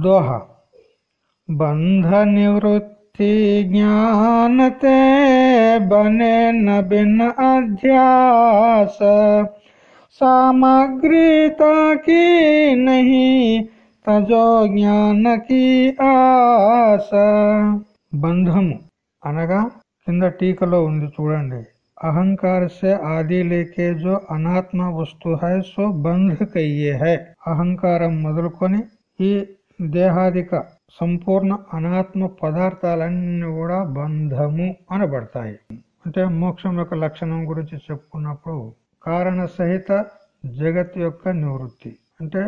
दोह। बंधनिवृत्ति ज्ञान ते बने न बिन अध्यास। सामग्रीता की नहीं, तजो ज्ञान की आस। బంధము అనగా కింద టీకలో ఉంది చూడండి. अहंकार से आदि लेके जो अनात्मा वस्तु है सो बंध कहिए है अहंकार మొదలుకొని ఈ దేహాదిక సంపూర్ణ అనాత్మ పదార్థాలన్నీ కూడా బంధము అనబడతాయి. అంటే మోక్షం యొక్క లక్షణం గురించి చెప్పుకున్నప్పుడు కారణ సహిత జగత్ యొక్క నివృత్తి. అంటే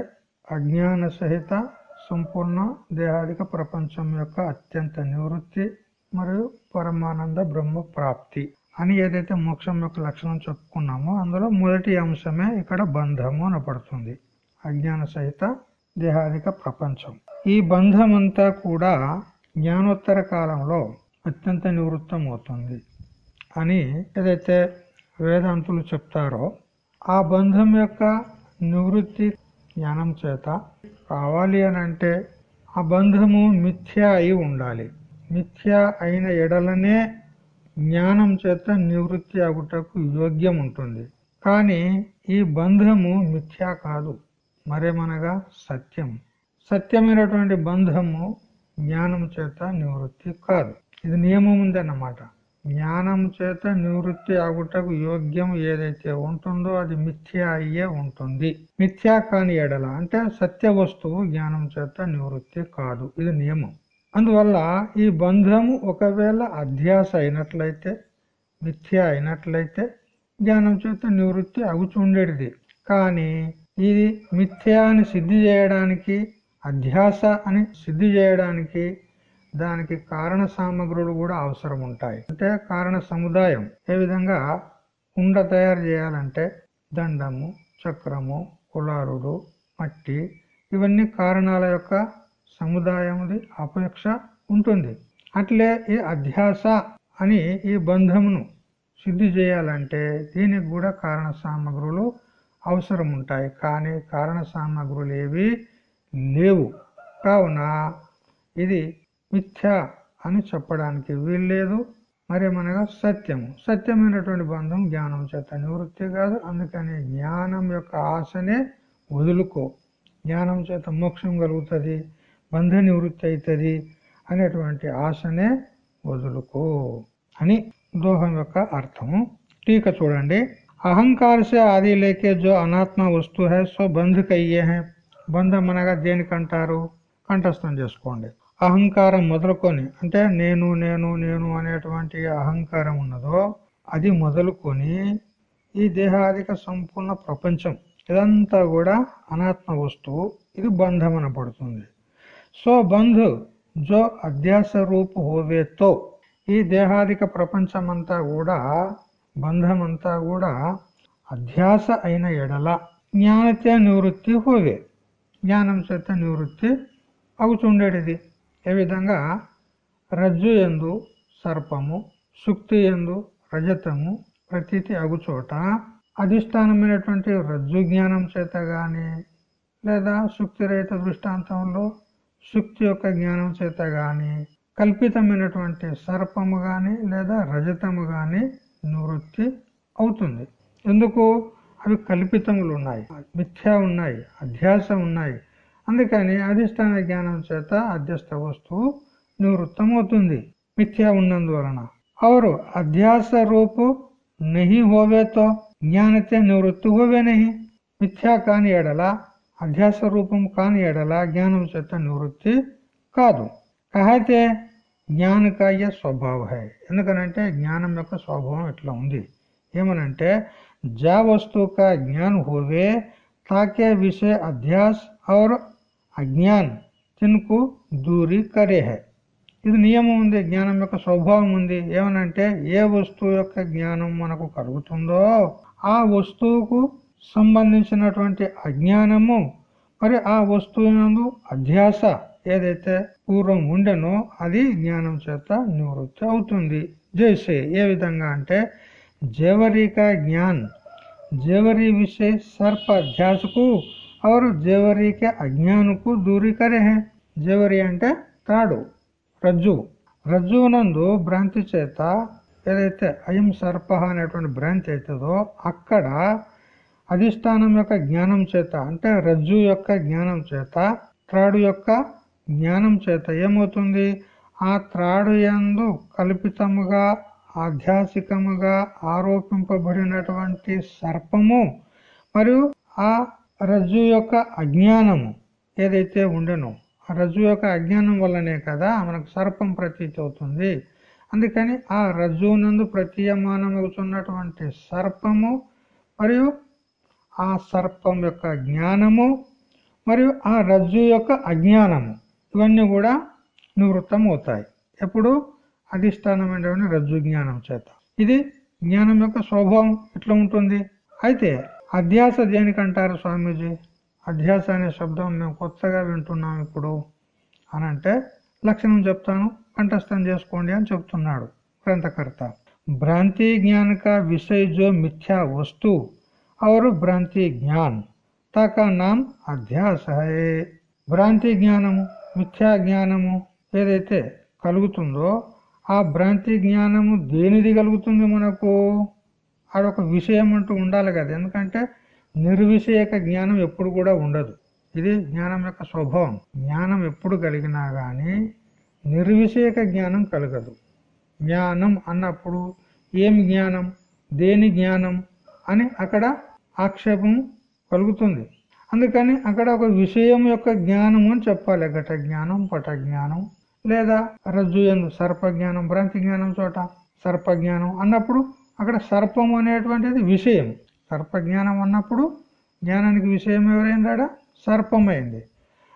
అజ్ఞాన సహిత సంపూర్ణ దేహాదిక ప్రపంచం యొక్క అత్యంత నివృత్తి మరియు పరమానంద బ్రహ్మ ప్రాప్తి అని ఏదైతే మోక్షం యొక్క లక్షణం చెప్పుకున్నామో అందులో మొదటి అంశమే ఇక్కడ బంధము అనపడుతుంది అజ్ఞాన సహిత దేహాదిక ప్రపంచం. ఈ బంధమంతా కూడా జ్ఞానోత్తర కాలంలో అత్యంత నివృత్తం అవుతుంది అని ఏదైతే వేదాంతులు చెప్తారో ఆ బంధం యొక్క నివృత్తి జ్ఞానం చేత కావాలి అని అంటే ఆ బంధము మిథ్య అయి ఉండాలి. మిథ్య అయిన ఎడలనే జ్ఞానం చేత నివృత్తి అగుటకు యోగ్యం ఉంటుంది కానీ ఈ బంధము మిథ్యా కాదు. మరేమనగా సత్యం. సత్యమైనటువంటి బంధము జ్ఞానం చేత నివృత్తి కాదు. ఇది నియమం ఉందన్నమాట జ్ఞానం చేత నివృత్తి ఆగుటకు యోగ్యం ఏదైతే ఉంటుందో అది మిథ్యా అయ్యే ఉంటుంది. మిథ్యా కాని ఎడల అంటే సత్య వస్తువు జ్ఞానం చేత నివృత్తి కాదు. ఇది నియమం. అందువల్ల ఈ బంధము ఒకవేళ అధ్యాస అయినట్లయితే మిథ్య అయినట్లయితే జ్ఞానం చేత నివృత్తి అగుచుండేది కానీ ఇది మిథ్య అని సిద్ధి చేయడానికి అధ్యాస అని సిద్ధి చేయడానికి దానికి కారణ సామగ్రులు కూడా అవసరం ఉంటాయి అంటే కారణ సముదాయం. ఏ విధంగా కుండ తయారు చేయాలంటే దండము చక్రము కులారుడు మట్టి ఇవన్నీ కారణాల యొక్క సముదాయముది అపేక్ష ఉంటుంది. అట్లే ఈ అధ్యాస అని ఈ బంధమును సిద్ధి చేయాలంటే దీనికి కూడా కారణ సామగ్రులు అవసరం ఉంటాయి కానీ కారణ సామగ్రులు ఏవి లేవు. కావున ఇది మిథ్య అని చెప్పడానికి వీల్లేదు. మరేమనగా సత్యము. సత్యమైనటువంటి బంధం జ్ఞానం చేత నివృత్తి కాదు. అందుకని జ్ఞానం యొక్క ఆశనే వదులుకో. జ్ఞానం చేత మోక్షం కలుగుతుంది. బంధ నివృత్తి అవుతుంది అనేటువంటి ఆశనే వదులుకో అని దోహం యొక్క అర్థము. టీక చూడండి. అహంకార ఆది లేకే జో అనాత్మ వస్తువు హై సో బంధ్ కయ్యే బంధం అనగా దేనికంటారు కంఠస్థం చేసుకోండి అహంకారం మొదలుకొని అంటే నేను నేను నేను అనేటువంటి అహంకారం ఉన్నదో అది మొదలుకొని ఈ దేహాదిక సంపూర్ణ ప్రపంచం ఇదంతా కూడా అనాత్మ వస్తువు ఇది బంధం అనబడుతుంది సో బంధు జో అధ్యాస రూపు హోవేతో ఈ దేహాదిక ప్రపంచమంతా కూడా బంధమంతా కూడా అధ్యాస అయిన ఎడల జ్ఞానతే నివృత్తి హోవే. జ్ఞానం చేత నివృత్తి అవుతుండేటిది ఏ విధంగా? రజ్జు ఎందు సర్పము సుక్తి ఎందు రజతము ప్రతీతి అగుచోట అధిష్టానమైనటువంటి రజ్జు జ్ఞానం చేత గాని లేదా శుక్తిరహిత దృష్టాంతంలో శుక్తి యొక్క జ్ఞానం చేత గాని కల్పితమైనటువంటి సర్పము గాని లేదా రజతము గాని నివృత్తి అవుతుంది. ఎందుకు? అవి కల్పితములు ఉన్నాయి మిథ్యా ఉన్నాయి అధ్యాస ఉన్నాయి. అందుకని అధిష్టాన జ్ఞానం చేత అధ్యస్థ వస్తువు నివృత్తం అవుతుంది మిథ్యా ఉన్నందువలన. అవరు అధ్యాస రూపు నహి హోవేతో జ్ఞానతే నివృత్తి హోవే నహి. మిథ్యా కాని ఎడల అధ్యాస రూపం కాని ఎడల జ్ఞానం చేత నివృత్తి కాదు. కహతే జ్ఞానకాయ స్వభావ హై. ఎందుకనంటే జ్ఞానం యొక్క స్వభావం ఇట్లా ఉంది. ఏమనంటే జా వస్తువు కా జ్ఞాన్ హోవే తాకే విషయ అధ్యాస్ और అజ్ఞాన్ తినుకు దూరి కరే హై. ఇది నియమం ఉంది జ్ఞానం యొక్క స్వభావం ఉంది. ఏమనంటే ఏ వస్తువు యొక్క జ్ఞానం మనకు కలుగుతుందో ఆ వస్తువుకు సంబంధించినటువంటి అజ్ఞానము మరి ఆ వస్తువునందు అధ్యాస ఏదైతే పూర్వం ఉండెనో అది జ్ఞానం చేత నివృత్తి అవుతుంది జైసే ఏ విధంగా అంటే जेवरी का ज्ञान जेवरी विषय सर्प अध्यास को और जेवरी के अज्ञान को दूरी करे हैं జవరి అంటే త్రాడు రజ్జు రజ్జునందు భ్రాంతి చేత ఏదైతే అయం సర్ప అనేటువంటి భ్రాంతి అవుతుందో అక్కడ అధిష్టానం యొక్క జ్ఞానం చేత అంటే రజ్జు యొక్క జ్ఞానం చేత త్రాడు యొక్క జ్ఞానం చేత ఏమవుతుంది? ఆ త్రాడు యందు కల్పితముగా ఆధ్యాసికముగా ఆరోపింపబడినటువంటి సర్పము మరియు ఆ రజ్జు యొక్క అజ్ఞానము ఏదైతే ఉండెనో ఆ రజ్జు యొక్క అజ్ఞానం వల్లనే కదా మనకు సర్పం ప్రతీతి అవుతుంది. అందుకని ఆ రజ్జునందు ప్రతీయమానమవుతున్నటువంటి సర్పము మరియు ఆ సర్పం యొక్క జ్ఞానము మరియు ఆ రజ్జు యొక్క అజ్ఞానము. ఇవన్నీ కూడా నివృత్తం అవుతాయి ఎప్పుడు అధిష్టానమైనటువంటి రజ్జు జ్ఞానం చేత. ఇది జ్ఞానం యొక్క స్వభావం ఎట్లా ఉంటుంది? అయితే అధ్యాస దేనికంటారు స్వామీజీ? అధ్యాస అనే శబ్దం మేము కొత్తగా వింటున్నాం ఇప్పుడు అని అంటే లక్షణం చెప్తాను కంఠస్థం చేసుకోండి అని చెప్తున్నాడు గ్రంథకర్త. భ్రాంతి జ్ఞానక విషయజో మిథ్యా వస్తు అవరు భ్రాంతి జ్ఞాన్ తాకా నాం అధ్యాస భ్రాంతి జ్ఞానము మిథ్యా జ్ఞానము ఏదైతే కలుగుతుందో ఆ భ్రాంతి జ్ఞానము దేనిది కలుగుతుంది మనకు? అదొక విషయం అంటూ ఉండాలి కదా. ఎందుకంటే నిర్విషయక జ్ఞానం ఎప్పుడు కూడా ఉండదు. ఇది జ్ఞానం యొక్క స్వభావం. జ్ఞానం ఎప్పుడు కలిగినా కానీ నిర్విషయక జ్ఞానం కలగదు. జ్ఞానం అన్నప్పుడు ఏమి జ్ఞానం? దేని జ్ఞానం? అని అక్కడ ఆక్షేపం కలుగుతుంది. అందుకని అక్కడ ఒక విషయం యొక్క జ్ఞానం అని చెప్పాలి. ఘట జ్ఞానం పట జ్ఞానం లేదా రజ్జు ఎందు సర్పజ్ఞానం భ్రాంతి జ్ఞానం చోట సర్పజ్ఞానం అన్నప్పుడు అక్కడ సర్పం అనేటువంటిది విషయం. సర్పజ్ఞానం అన్నప్పుడు జ్ఞానానికి విషయం ఎవరైందాడా సర్పమైంది.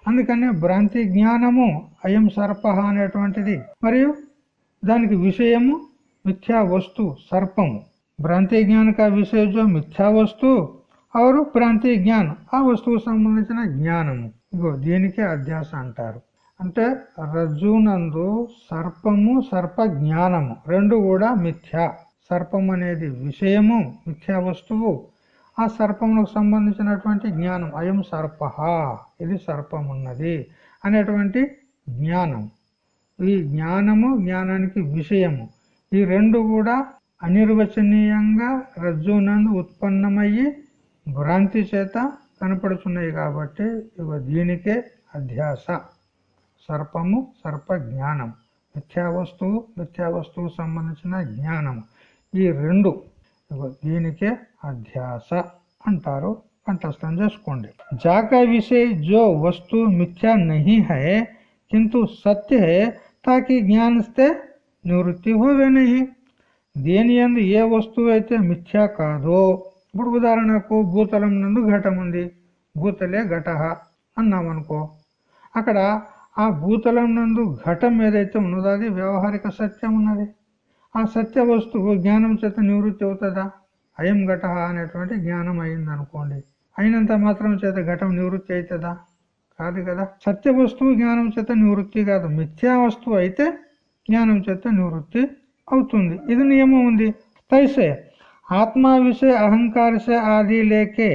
అందుకనే భ్రాంతి జ్ఞానము అయం సర్ప అనేటువంటిది. మరియు దానికి విషయము మిథ్యా వస్తు సర్పము. భ్రాంతి జ్ఞానిక విషయజో మిథ్యా వస్తు అవరు ప్రాంతీయ జ్ఞానం ఆ వస్తువుకు సంబంధించిన జ్ఞానము ఇగో దీనికే అధ్యాస అంటారు అంటే రజ్జునందు సర్పము సర్ప జ్ఞానము రెండు కూడా మిథ్యా సర్పం అనేది విషయము మిథ్యా వస్తువు ఆ సర్పములకు సంబంధించినటువంటి జ్ఞానం అయం సర్ప ఇది సర్పం ఉన్నది అనేటువంటి జ్ఞానం ఈ జ్ఞానము జ్ఞానానికి విషయము ఈ రెండు కూడా అనిర్వచనీయంగా రజ్జునందు ఉత్పన్నమయ్యి భ్రాంతి చేత కనపడుచున్నాయి కాబట్టి ఇవ దీనికే అధ్యాస. సర్పము సర్ప జ్ఞానం మిథ్యా వస్తువు మిథ్యా వస్తువు సంబంధించిన జ్ఞానము. ఈ రెండు దీనికే అధ్యాస అంటారు. కంఠస్థం చేసుకోండి. జాక విషయ జో వస్తు మిథ్యా నహి హై కింటు సత్య హై తాకి జ్ఞానిస్తే నివృత్తి హోవే నహి. దేని ఎందు ఏ వస్తువు అయితే మిథ్యా కాదో ఇప్పుడు ఉదాహరణకు భూతలం నందు ఘటం ఉంది. భూతలే ఘట అన్నామనుకో. అక్కడ ఆ భూతలం నందు ఘటం ఏదైతే ఉన్నదో అది వ్యవహారిక సత్యం ఉన్నది. ఆ సత్య వస్తువు జ్ఞానం చేత నివృత్తి అవుతుందా? అయం ఘట అనేటువంటి జ్ఞానం అయింది అనుకోండి అయినంత మాత్రం చేత ఘటం నివృత్తి అవుతుందా? కాదు కదా. సత్య వస్తువు జ్ఞానం చేత నివృత్తి కాదు. మిథ్యా వస్తువు అయితే జ్ఞానం చేత నివృత్తి అవుతుంది. ఇది నియమం ఉంది. తైసే आत्मा विषय अहंकार से आदि लेके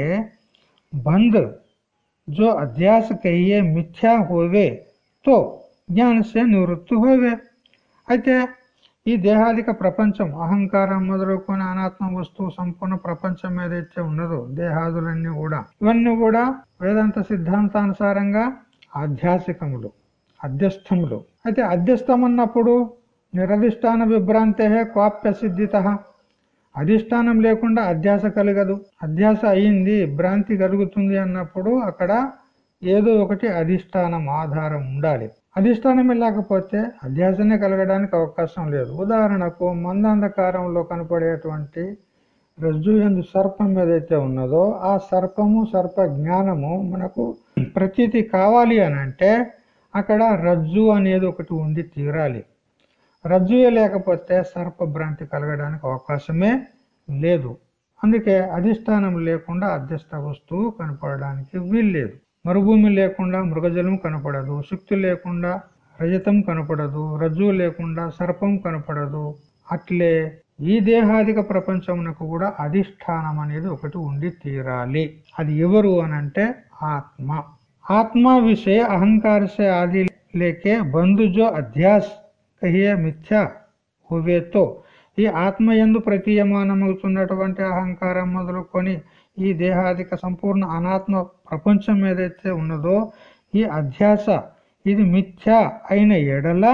बंद जो अध्यास कहिए मिथ्या होवे तो నివృత్తి హోవే. అయితే ఈ దేహాదిక ప్రపంచం అహంకారం మొదలుకొని అనాత్మ వస్తువు సంపూర్ణ ప్రపంచం ఏదైతే ఉన్నదో దేహాదులన్నీ కూడా ఇవన్నీ కూడా వేదాంత సిద్ధాంతానుసారంగా ఆధ్యాసికములు అధ్యస్థములు. అయితే అధ్యస్థం అన్నప్పుడు నిరధిష్టాన విభ్రాంతే క్వాప్య సిద్ధిత. అధిష్టానం లేకుండా అధ్యాస కలగదు. అధ్యాస అయింది భ్రాంతి కలుగుతుంది అన్నప్పుడు అక్కడ ఏదో ఒకటి అధిష్టానం ఆధారం ఉండాలి. అధిష్టానమే లేకపోతే అధ్యాసనే కలగడానికి అవకాశం లేదు. ఉదాహరణకు మందాంధకారంలో కనపడేటువంటి రజ్జు ఎందు సర్పం ఏదైతే ఉన్నదో ఆ సర్పము సర్ప జ్ఞానము మనకు ప్రతీతి కావాలి అని అంటే అక్కడ రజ్జు అనేది ఒకటి ఉండి తీరాలి. రజ్జుయే లేకపోతే సర్పభ్రాంతి కలగడానికి అవకాశమే లేదు. అందుకే అధిష్టానం లేకుండా అధ్యస్థ వస్తువు కనపడడానికి వీల్లేదు. మరుభూమి లేకుండా మృగజలం కనపడదు శుక్తి లేకుండా రజతం కనపడదు రజ్జు లేకుండా సర్పం కనపడదు. అట్లే ఈ దేహాదిక ప్రపంచమునకు కూడా అధిష్టానం అనేది ఒకటి ఉండి తీరాలి. అది ఎవరు అనంటే ఆత్మ. ఆత్మ విషయ అహంకారసే ఆది లేకే బంధుజో అధ్యాస్ అహియ మిథ్య హువేతో. ఈ ఆత్మ ఎందు ప్రతీయమానమవుతున్నటువంటి అహంకారం మొదలుకొని ఈ దేహాదిక సంపూర్ణ అనాత్మ ప్రపంచం ఏదైతే ఉన్నదో ఈ అధ్యాస ఇది మిథ్య అయిన ఎడల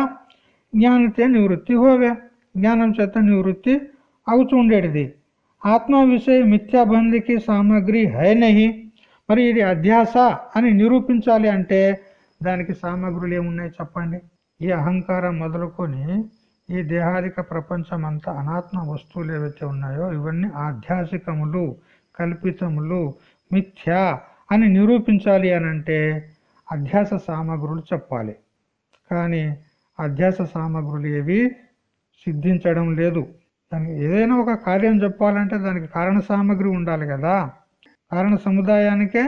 జ్ఞానతే నివృత్తి హోవే. జ్ఞానం చేత నివృత్తి అవుతుండేటిది ఆత్మ విషయ మిథ్యాబంధికి సామాగ్రి హైనహి. మరి ఇది అధ్యాస అని నిరూపించాలి అంటే దానికి సామాగ్రులు ఏమున్నాయి చెప్పండి? ఈ అహంకారం మొదలుకొని ఈ దేహాదిక ప్రపంచం అంతా అనాత్మ వస్తువులు ఏవైతే ఉన్నాయో ఇవన్నీ ఆధ్యాసికములు కల్పితములు మిథ్యా అని నిరూపించాలి అనంటే అధ్యాస సామగ్రులు చెప్పాలి. కానీ అధ్యాస సామగ్రులు ఏవి? సిద్ధించడం లేదు. దానికి ఏదైనా ఒక కార్యం చెప్పాలంటే దానికి కారణ సామగ్రి ఉండాలి కదా. కారణ సముదాయానికే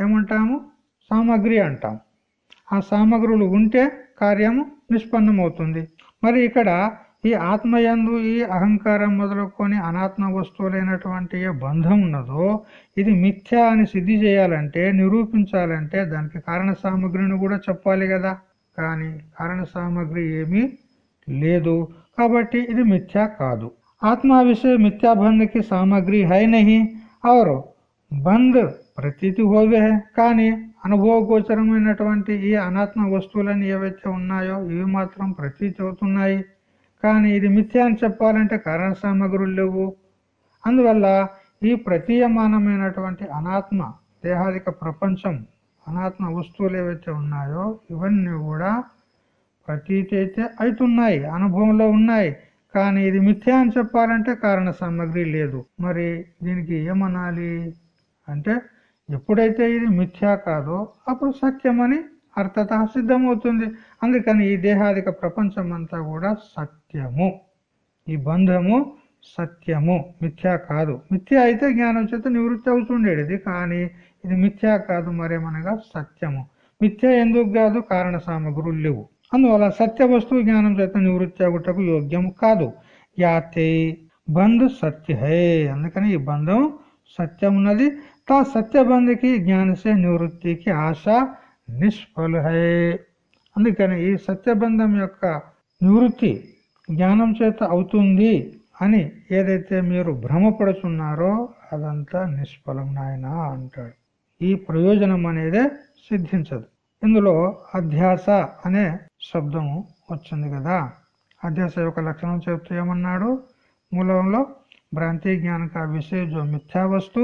ఏమంటాము? సామగ్రి అంటాం ఆ సామగ్రులు ఉంటే కార్యము నిష్పన్నమవుతుంది. మరి ఇక్కడ ఈ ఆత్మయందు ఈ అహంకారం మొదలుకొని అనాత్మ వస్తువులైనటువంటి ఏ బంధం ఉన్నదో ఇది మిథ్య అని సిద్ధి చేయాలంటే నిరూపించాలంటే దానికి కారణ సామగ్రిని కూడా చెప్పాలి కదా. కానీ కారణ సామగ్రి ఏమీ లేదు. కాబట్టి ఇది మిథ్యా కాదు. ఆత్మ విషయ మిథ్యా బంధకి సామగ్రి హై నహి और బంద్ ప్రతీతి హోవే. కానీ అనుభవగోచరమైనటువంటి ఈ అనాత్మ వస్తువులని ఏవైతే ఉన్నాయో ఇవి మాత్రం ప్రతీతి అవుతున్నాయి. కానీ ఇది మిథ్య అని చెప్పాలంటే కారణ సామగ్రులు లేవు. అందువల్ల ఈ ప్రతీయమానమైనటువంటి అనాత్మ దేహాదిక ప్రపంచం అనాత్మ వస్తువులు ఏవైతే ఉన్నాయో ఇవన్నీ కూడా ప్రతీతి అయితే అవుతున్నాయి అనుభవంలో ఉన్నాయి. కానీ ఇది మిథ్య అని చెప్పాలంటే కారణ సామగ్రి లేదు. మరి దీనికి ఏమనాలి అంటే ఎప్పుడైతే ఇది మిథ్యా కాదో అప్పుడు సత్యమని అర్థత సిద్ధమవుతుంది. అందుకని ఈ దేహాదిక ప్రపంచం అంతా కూడా సత్యము. ఈ బంధము సత్యము. మిథ్యా కాదు. మిథ్య అయితే జ్ఞానం చేత నివృత్తి అవుతుండేది. కానీ ఇది మిథ్యా కాదు మరేమనగా సత్యము. మిథ్య ఎందుకు కాదు? కారణ సామగ్రులు లేవు. అందువల్ల సత్య వస్తువు జ్ఞానం చేత నివృత్తి అగుటకు యోగ్యము కాదు. యాతే బంధు సత్య హే అందుకని ఈ బంధం సత్యం ఉన్నది తా సత్యబంధికి జ్ఞానసే నివృత్తికి ఆశ నిష్ఫలహే అందుకని ఈ సత్యబంధం యొక్క నివృత్తి జ్ఞానం చేత అవుతుంది అని ఏదైతే మీరు భ్రమపడుతున్నారో అదంతా నిష్ఫలం నాయన అంటాడు ఈ ప్రయోజనం అనేదే సిద్ధించదు। ఇందులో అధ్యాస అనే శబ్దము వచ్చింది కదా। అధ్యాస యొక్క లక్షణం చెప్తూ ఏమన్నాడు? మూలంలో భ్రాంతి జ్ఞానక కా విషయ జో మిథ్యా వస్తు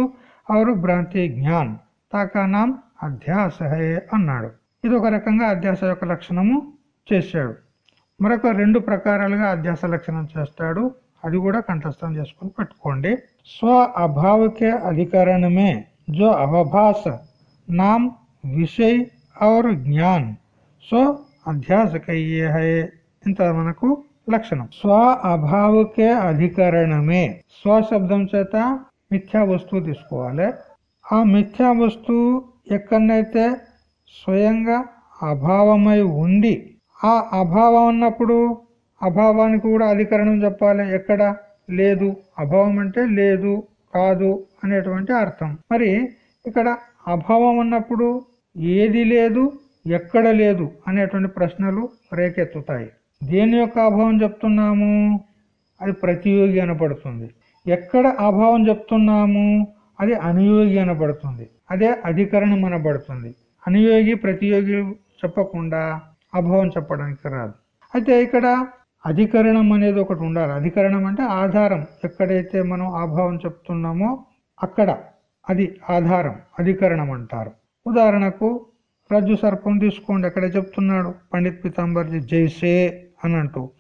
అవరు భ్రాంతి జ్ఞాన్ తాకానాం అధ్యాసహే అన్నాడు. ఇది ఒక రకంగా అధ్యాస యొక్క లక్షణము చేశాడు. మరొక రెండు ప్రకారాలుగా అధ్యాస లక్షణం చేస్తాడు. అది కూడా కంఠస్థం చేసుకుని పెట్టుకోండి. స్వ అభావకే అధికరణమే జో అవభాస నాం విషయ్ ఔర్ జ్ఞాన్ సో అధ్యాసకయ్యే హే ఇంత మనకు లక్షణం. స్వ అభావకే అధికరణమే. స్వశబ్దం చేత మిథ్యా వస్తువు తీసుకోవాలి. ఆ మిథ్యా వస్తువు ఎక్కడనైతే స్వయంగా అభావమై ఉండి ఆ అభావం అన్నప్పుడు అభావానికి కూడా అధికరణం చెప్పాలి. ఎక్కడ? లేదు. అభావం అంటే లేదు కాదు అనేటువంటి అర్థం. మరి ఇక్కడ అభావం అన్నప్పుడు ఏది లేదు ఎక్కడ లేదు అనేటువంటి ప్రశ్నలు రేకెత్తుతాయి. దేని యొక్క అభావం చెప్తున్నాము? అది ప్రతియోగి అనపడుతుంది. ఎక్కడ అభావం చెప్తున్నాము? అది అనుయోగి అనబడుతుంది. అదే అధికరణం అనబడుతుంది. అనుయోగి ప్రతియోగి చెప్పకుండా అభావం చెప్పడానికి రాదు. అయితే ఇక్కడ అధికరణం అనేది ఒకటి ఉండాలి. అధికరణం అంటే ఆధారం. ఎక్కడైతే మనం అభావం చెప్తున్నామో అక్కడ. అది ఆధారం. అధికరణం అంటారు. ఉదాహరణకు రజ్జు సర్పం తీసుకోండి. ఎక్కడ చెప్తున్నాడు. పండిత్ పీతాంబర్జీ జైసే అని అంటూ.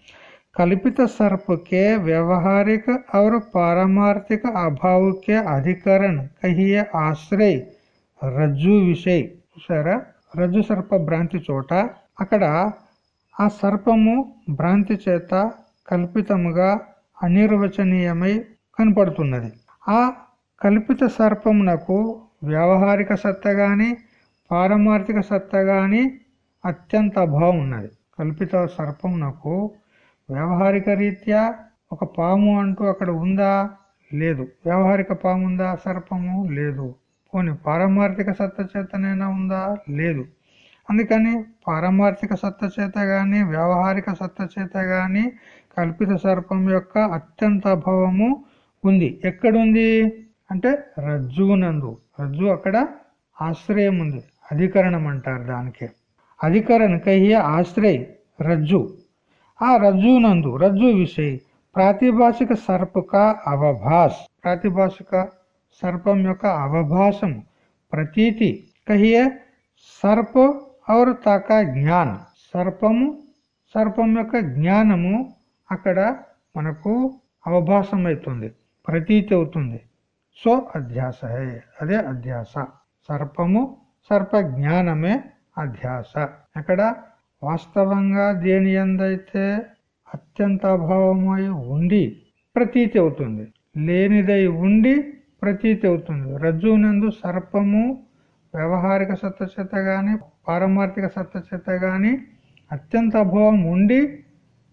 कल्पित सर्प के व्यवहारिक और पारमार्थिक अभाव के अधिकरण कहिए ఆశ్రయ్ రజ్జు విషయ్ చూసారా రజ్జు సర్ప భ్రాంతి చోట అక్కడ ఆ సర్పము భ్రాంతి చేత కల్పితముగా అనిర్వచనీయమై కనపడుతున్నది ఆ కల్పిత సర్పమునకు వ్యావహారిక సత్త గాని పారమార్థిక సత్త గాని అత్యంత అభావం ఉన్నది కల్పిత సర్పమునకు వ్యవహారిక రీత్యా ఒక పాము అంటూ అక్కడ ఉందా? లేదు. వ్యవహారిక పాము ఉందా? సర్పము లేదు. పోనీ పారమార్థిక సత్తచేతనైనా ఉందా? లేదు. అందుకని పారమార్థిక సత్తచేత కానీ గాని వ్యవహారిక సత్తచేత కానీ గాని కల్పిత సర్పం యొక్క అత్యంత అభావము ఉంది. ఎక్కడుంది? అంటే రజ్జువునందు. రజ్జు అక్కడ ఆశ్రయం ఉంది అధికరణం అంటారు దానికి. అధికరణ కహ్య ఆశ్రయ్ రజ్జు. ఆ రజ్జునందు రజ్జు విషయ ప్రాతిభాషిక సర్పక అవభాస్. ప్రాతిభాషిక సర్పం యొక్క అవభాసం ప్రతీతి కహియే సర్ప ఔర్ తాక జ్ఞాన్. సర్పము సర్పం యొక్క జ్ఞానము అక్కడ మనకు అవభాసం అవుతుంది ప్రతీతి అవుతుంది. సో అధ్యాస అదే అధ్యాస. సర్పము సర్ప జ్ఞానమే అధ్యాస. అక్కడ వాస్తవంగా దేని ఎందైతే అత్యంత అభావమై ఉండి ప్రతీతి అవుతుంది. లేనిదై ఉండి ప్రతీతి అవుతుంది. రజ్జునందు సర్పము వ్యవహారిక సత్తచేత కానీ గాని పారమార్థిక సత్తచేత గాని అత్యంత అభావం ఉండి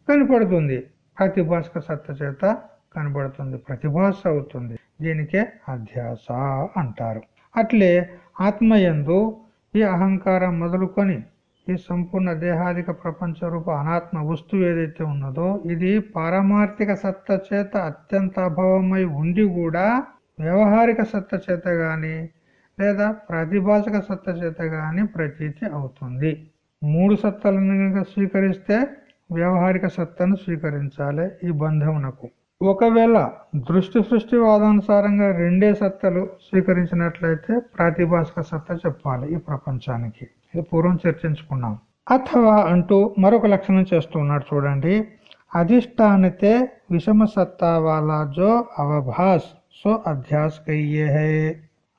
కనపడుతుంది. ప్రతిభాషక సత్తచేత కనబడుతుంది ప్రతిభాష అవుతుంది. దీనికే అధ్యాస అంటారు. అట్లే ఆత్మయందు ఈ అహంకారం మొదలుకొని ఈ సంపూర్ణ దేహాదిక ప్రపంచ రూప అనాత్మ వస్తువు ఏదైతే ఉన్నదో ఇది పారమార్థిక సత్త చేత అత్యంత అభావమై ఉండి కూడా వ్యవహారిక సత్త చేత గాని లేదా ప్రతిభాషక సత్త చేత గాని ప్రతీతి అవుతుంది. మూడు సత్తలను స్వీకరిస్తే వ్యవహారిక సత్తను స్వీకరించాలి ఈ బంధమునకు. ఒకవేళ దృష్టి సృష్టి వాదానుసారంగా రెండే సత్తలు స్వీకరించినట్లయితే ప్రాతిభాషిక సత్త చెప్పాలి ఈ ప్రపంచానికి. ఇది పూర్వం చర్చించుకున్నాం. అథవా అంటూ మరొక లక్షణం చేస్తున్నాడు చూడండి. అధిష్టానతే విషమ సత్తా వాలా జో అవభాస్ సో అధ్యాస్ కయ్యే హే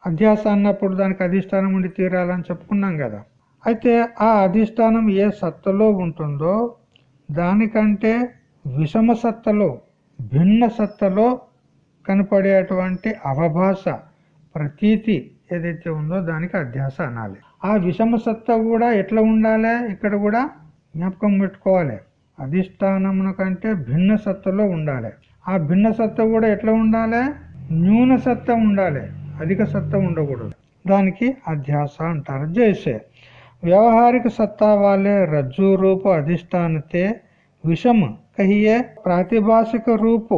అధ్యాస అన్నప్పుడు దానికి అధిష్టానం ఉండి తీరాలని చెప్పుకున్నాం కదా. అయితే ఆ అధిష్టానం ఏ సత్తలో ఉంటుందో దానికంటే విషమ సత్తలో భిన్న సత్తలో కనపడేటువంటి అవభాష ప్రతీతి ఏదైతే ఉందో దానికి అధ్యాస అనాలి. ఆ విషమ సత్త కూడా ఎట్లా ఉండాలి ఇక్కడ కూడా జ్ఞాపకం పెట్టుకోవాలి అధిష్టానమున కంటే భిన్న సత్తలో ఉండాలి ఆ భిన్న సత్త కూడా ఎట్లా ఉండాలి న్యూన సత్త ఉండాలి అధిక సత్త ఉండకూడదు దానికి అధ్యాస అంటారు జైసే व्यवहारिक सत्ता वाले रज्जु रूप अधिष्ठान थे विषम कहिए प्रातिभाषिक रूप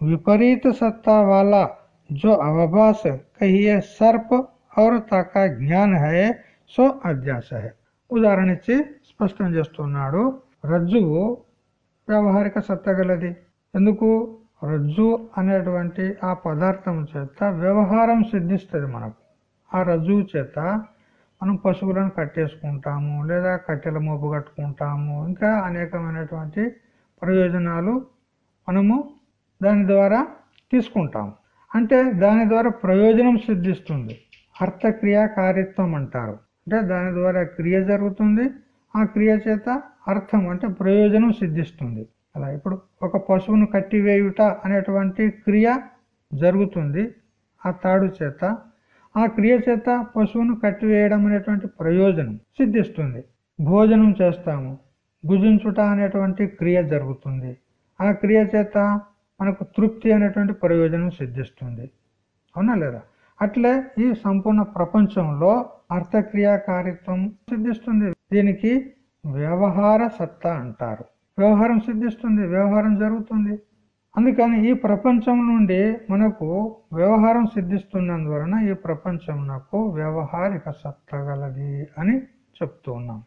विपरीत सत्ता वाला जो अवभास कहिए सर्प और ताका జ్ఞాన హే సో అధ్యాస ఉదాహరణ ఇచ్చి స్పష్టం చేస్తున్నాడు రజ్జువు వ్యవహారిక సత్తగలది ఎందుకు? రజ్జు అనేటువంటి ఆ పదార్థం చేత వ్యవహారం సిద్ధిస్తుంది మనకు. ఆ రజ్జువు చేత మనం పశువులను కట్టేసుకుంటాము లేదా కట్టెల మోపు కట్టుకుంటాము ఇంకా అనేకమైనటువంటి ప్రయోజనాలు మనము దాని ద్వారా తీసుకుంటాము. అంటే దాని ద్వారా ప్రయోజనం సిద్ధిస్తుంది. అర్థక్రియ కార్యత్వం అంటారు. అంటే దాని ద్వారా క్రియ జరుగుతుంది. ఆ క్రియ చేత అర్థం అంటే ప్రయోజనం సిద్ధిస్తుంది. అలా ఇప్పుడు ఒక పశువును కట్టివేయుట అనేటువంటి క్రియ జరుగుతుంది ఆ తాడు చేత. ఆ క్రియ చేత పశువును కట్టివేయడం అనేటువంటి ప్రయోజనం సిద్ధిస్తుంది. భోజనం చేస్తాము. భుజించుట అనేటువంటి క్రియ జరుగుతుంది. ఆ క్రియ చేత మనకు తృప్తి అనేటువంటి ప్రయోజనం సిద్ధిస్తుంది. అవునా లేదా? అట్లే ఈ సంపూర్ణ ప్రపంచంలో అర్థక్రియాకారిత్వం సిద్ధిస్తుంది. దీనికి వ్యవహార సత్తా అంటారు. వ్యవహారం సిద్ధిస్తుంది వ్యవహారం జరుగుతుంది. అందుకని ఈ ప్రపంచం నుండి మనకు వ్యవహారం సిద్ధిస్తున్నందువలన ఈ ప్రపంచం నాకు వ్యవహారిక సత్త గలది అని చెప్తూ ఉన్నాం.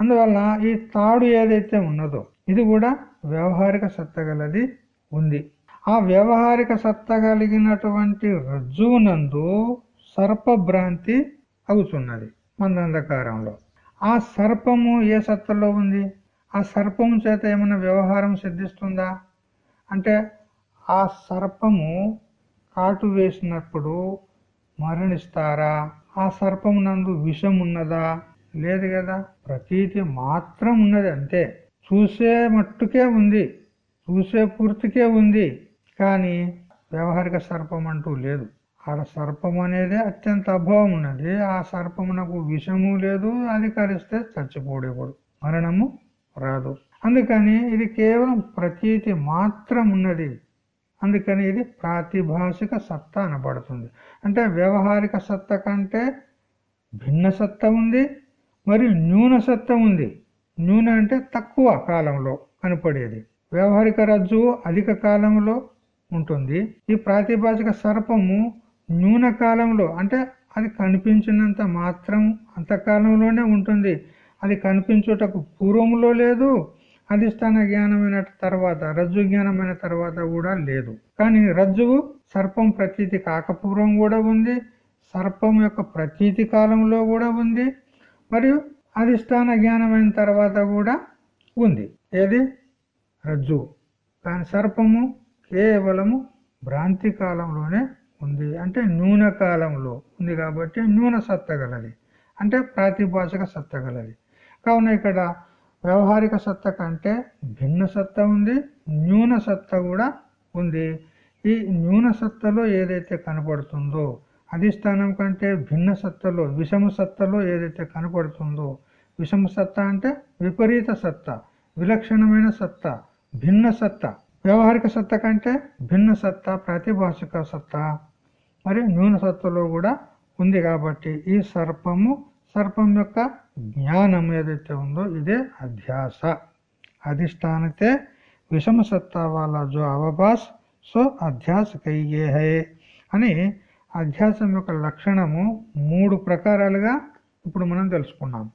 అందువల్ల ఈ తాడు ఏదైతే ఉన్నదో ఇది కూడా వ్యవహారిక సత్త గలది ఉంది. ఆ వ్యవహారిక సత్త కలిగినటువంటి రజ్జువునందు సర్పభ్రాంతి అవుతున్నది మందంధకారంలో. ఆ సర్పము ఏ సత్తలో ఉంది? ఆ సర్పము చేత ఏమైనా వ్యవహారం సిద్ధిస్తుందా? అంటే ఆ సర్పము కాటు వేసినప్పుడు మరణిస్తారా? ఆ సర్పము నందు విషం ఉన్నదా లేదు కదా. ప్రతీతి మాత్రం ఉన్నది అంతే. చూసే మట్టుకే ఉంది. చూసే పూర్తికే ఉంది. కానీ వ్యవహారిక సర్పం అంటూ లేదు. ఆడ సర్పం అనేది అత్యంత అభావం ఉన్నది. ఆ సర్పమునకు విషము లేదు అది కరిస్తే చచ్చిపోడేవాడు. మరణము రాదు. అందుకని ఇది కేవలం ప్రతీతి మాత్రం ఉన్నది. అందుకని ఇది ప్రాతిభాషిక సత్తా అనబడుతుంది. అంటే వ్యవహారిక సత్త కంటే భిన్న సత్త ఉంది మరియు న్యూన సత్త ఉంది. న్యూన అంటే తక్కువ కాలంలో కనపడేది. వ్యవహారిక రజ్జువు అధిక కాలంలో ఉంటుంది. ఈ ప్రాతిభాషిక సర్పము న్యూన కాలంలో అంటే అది కనిపించినంత మాత్రం అంతకాలంలోనే ఉంటుంది. అది కనిపించుటకు పూర్వంలో లేదు అధిష్టాన జ్ఞానమైన తర్వాత రజ్జు జ్ఞానమైన తర్వాత కూడా లేదు. కానీ రజ్జువు సర్పం ప్రతీతి కాకపూర్వం కూడా ఉంది సర్పం యొక్క ప్రతీతి కాలంలో కూడా ఉంది మరియు అధిష్టాన జ్ఞానమైన తర్వాత కూడా ఉంది. ఏది? రజ్జు కానీ సర్పము కేవలము భ్రాంతి కాలంలోనే ఉంది. అంటే న్యూన కాలంలో ఉంది కాబట్టి నూనె సత్తగలది అంటే ప్రాతిభాషిక సత్తగలది కావున ఇక్కడ వ్యవహారిక సత్త కంటే భిన్న సత్త ఉంది న్యూన సత్త కూడా ఉంది. ఈ న్యూన సత్తలో ఏదైతే కనపడుతుందో అధిష్టానం కంటే భిన్న సత్తలో విషమ సత్తలో ఏదైతే కనపడుతుందో విషమ సత్త అంటే విపరీత సత్త విలక్షణమైన సత్త భిన్న సత్త. వ్యవహారిక సత్త కంటే భిన్న సత్తా ప్రాతిభాషిక సత్తా మరి న్యూన సత్తలో కూడా ఉంది కాబట్టి ఈ సర్పము సర్పం యొక్క జ్ఞానం ఏదైతే ఉందో ఇదే అధ్యాస. అధిష్టానతే విషమ సత్తా వాళ్ళ జో అవభాస్ సో అధ్యాస కయ్యే హే అని అధ్యాసం యొక్క లక్షణము మూడు ప్రకారాలుగా ఇప్పుడు మనం తెలుసుకున్నాం.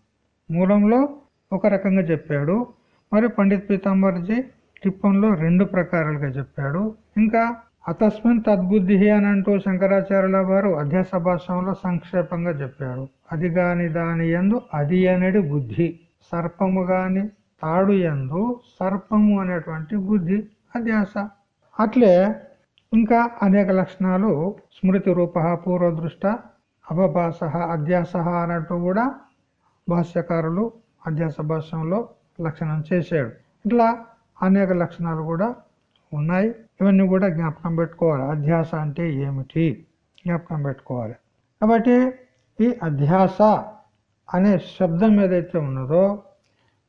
మూలంలో ఒక రకంగా చెప్పాడు. మరి పండిత్ పీతాంబర్జీ టిప్పంలో రెండు ప్రకారాలుగా చెప్పాడు. ఇంకా అతస్మిన్ తద్బుద్ధి అని అంటూ శంకరాచార్యుల వారు అధ్యాస భాషంలో సంక్షేపంగా చెప్పాడు. అది గాని దాని ఎందు అది అనేది బుద్ధి సర్పము గాని తాడు ఎందు సర్పము అనేటువంటి బుద్ధి అధ్యాస. అట్లే ఇంకా అనేక లక్షణాలు స్మృతి రూప పూర్వదృష్ట అవభాస అధ్యాస అన్నట్టు కూడా భాష్యకారులు అధ్యాస భాషంలో లక్షణం చేశాడు. ఇట్లా అనేక లక్షణాలు కూడా ఉన్నాయి. ఇవన్నీ కూడా జ్ఞాపకం పెట్టుకోవాలి. అధ్యాస అంటే ఏమిటి? జ్ఞాపకం పెట్టుకోవాలి. కాబట్టి ఈ అధ్యాస అనే శబ్దం ఏదైతే ఉన్నదో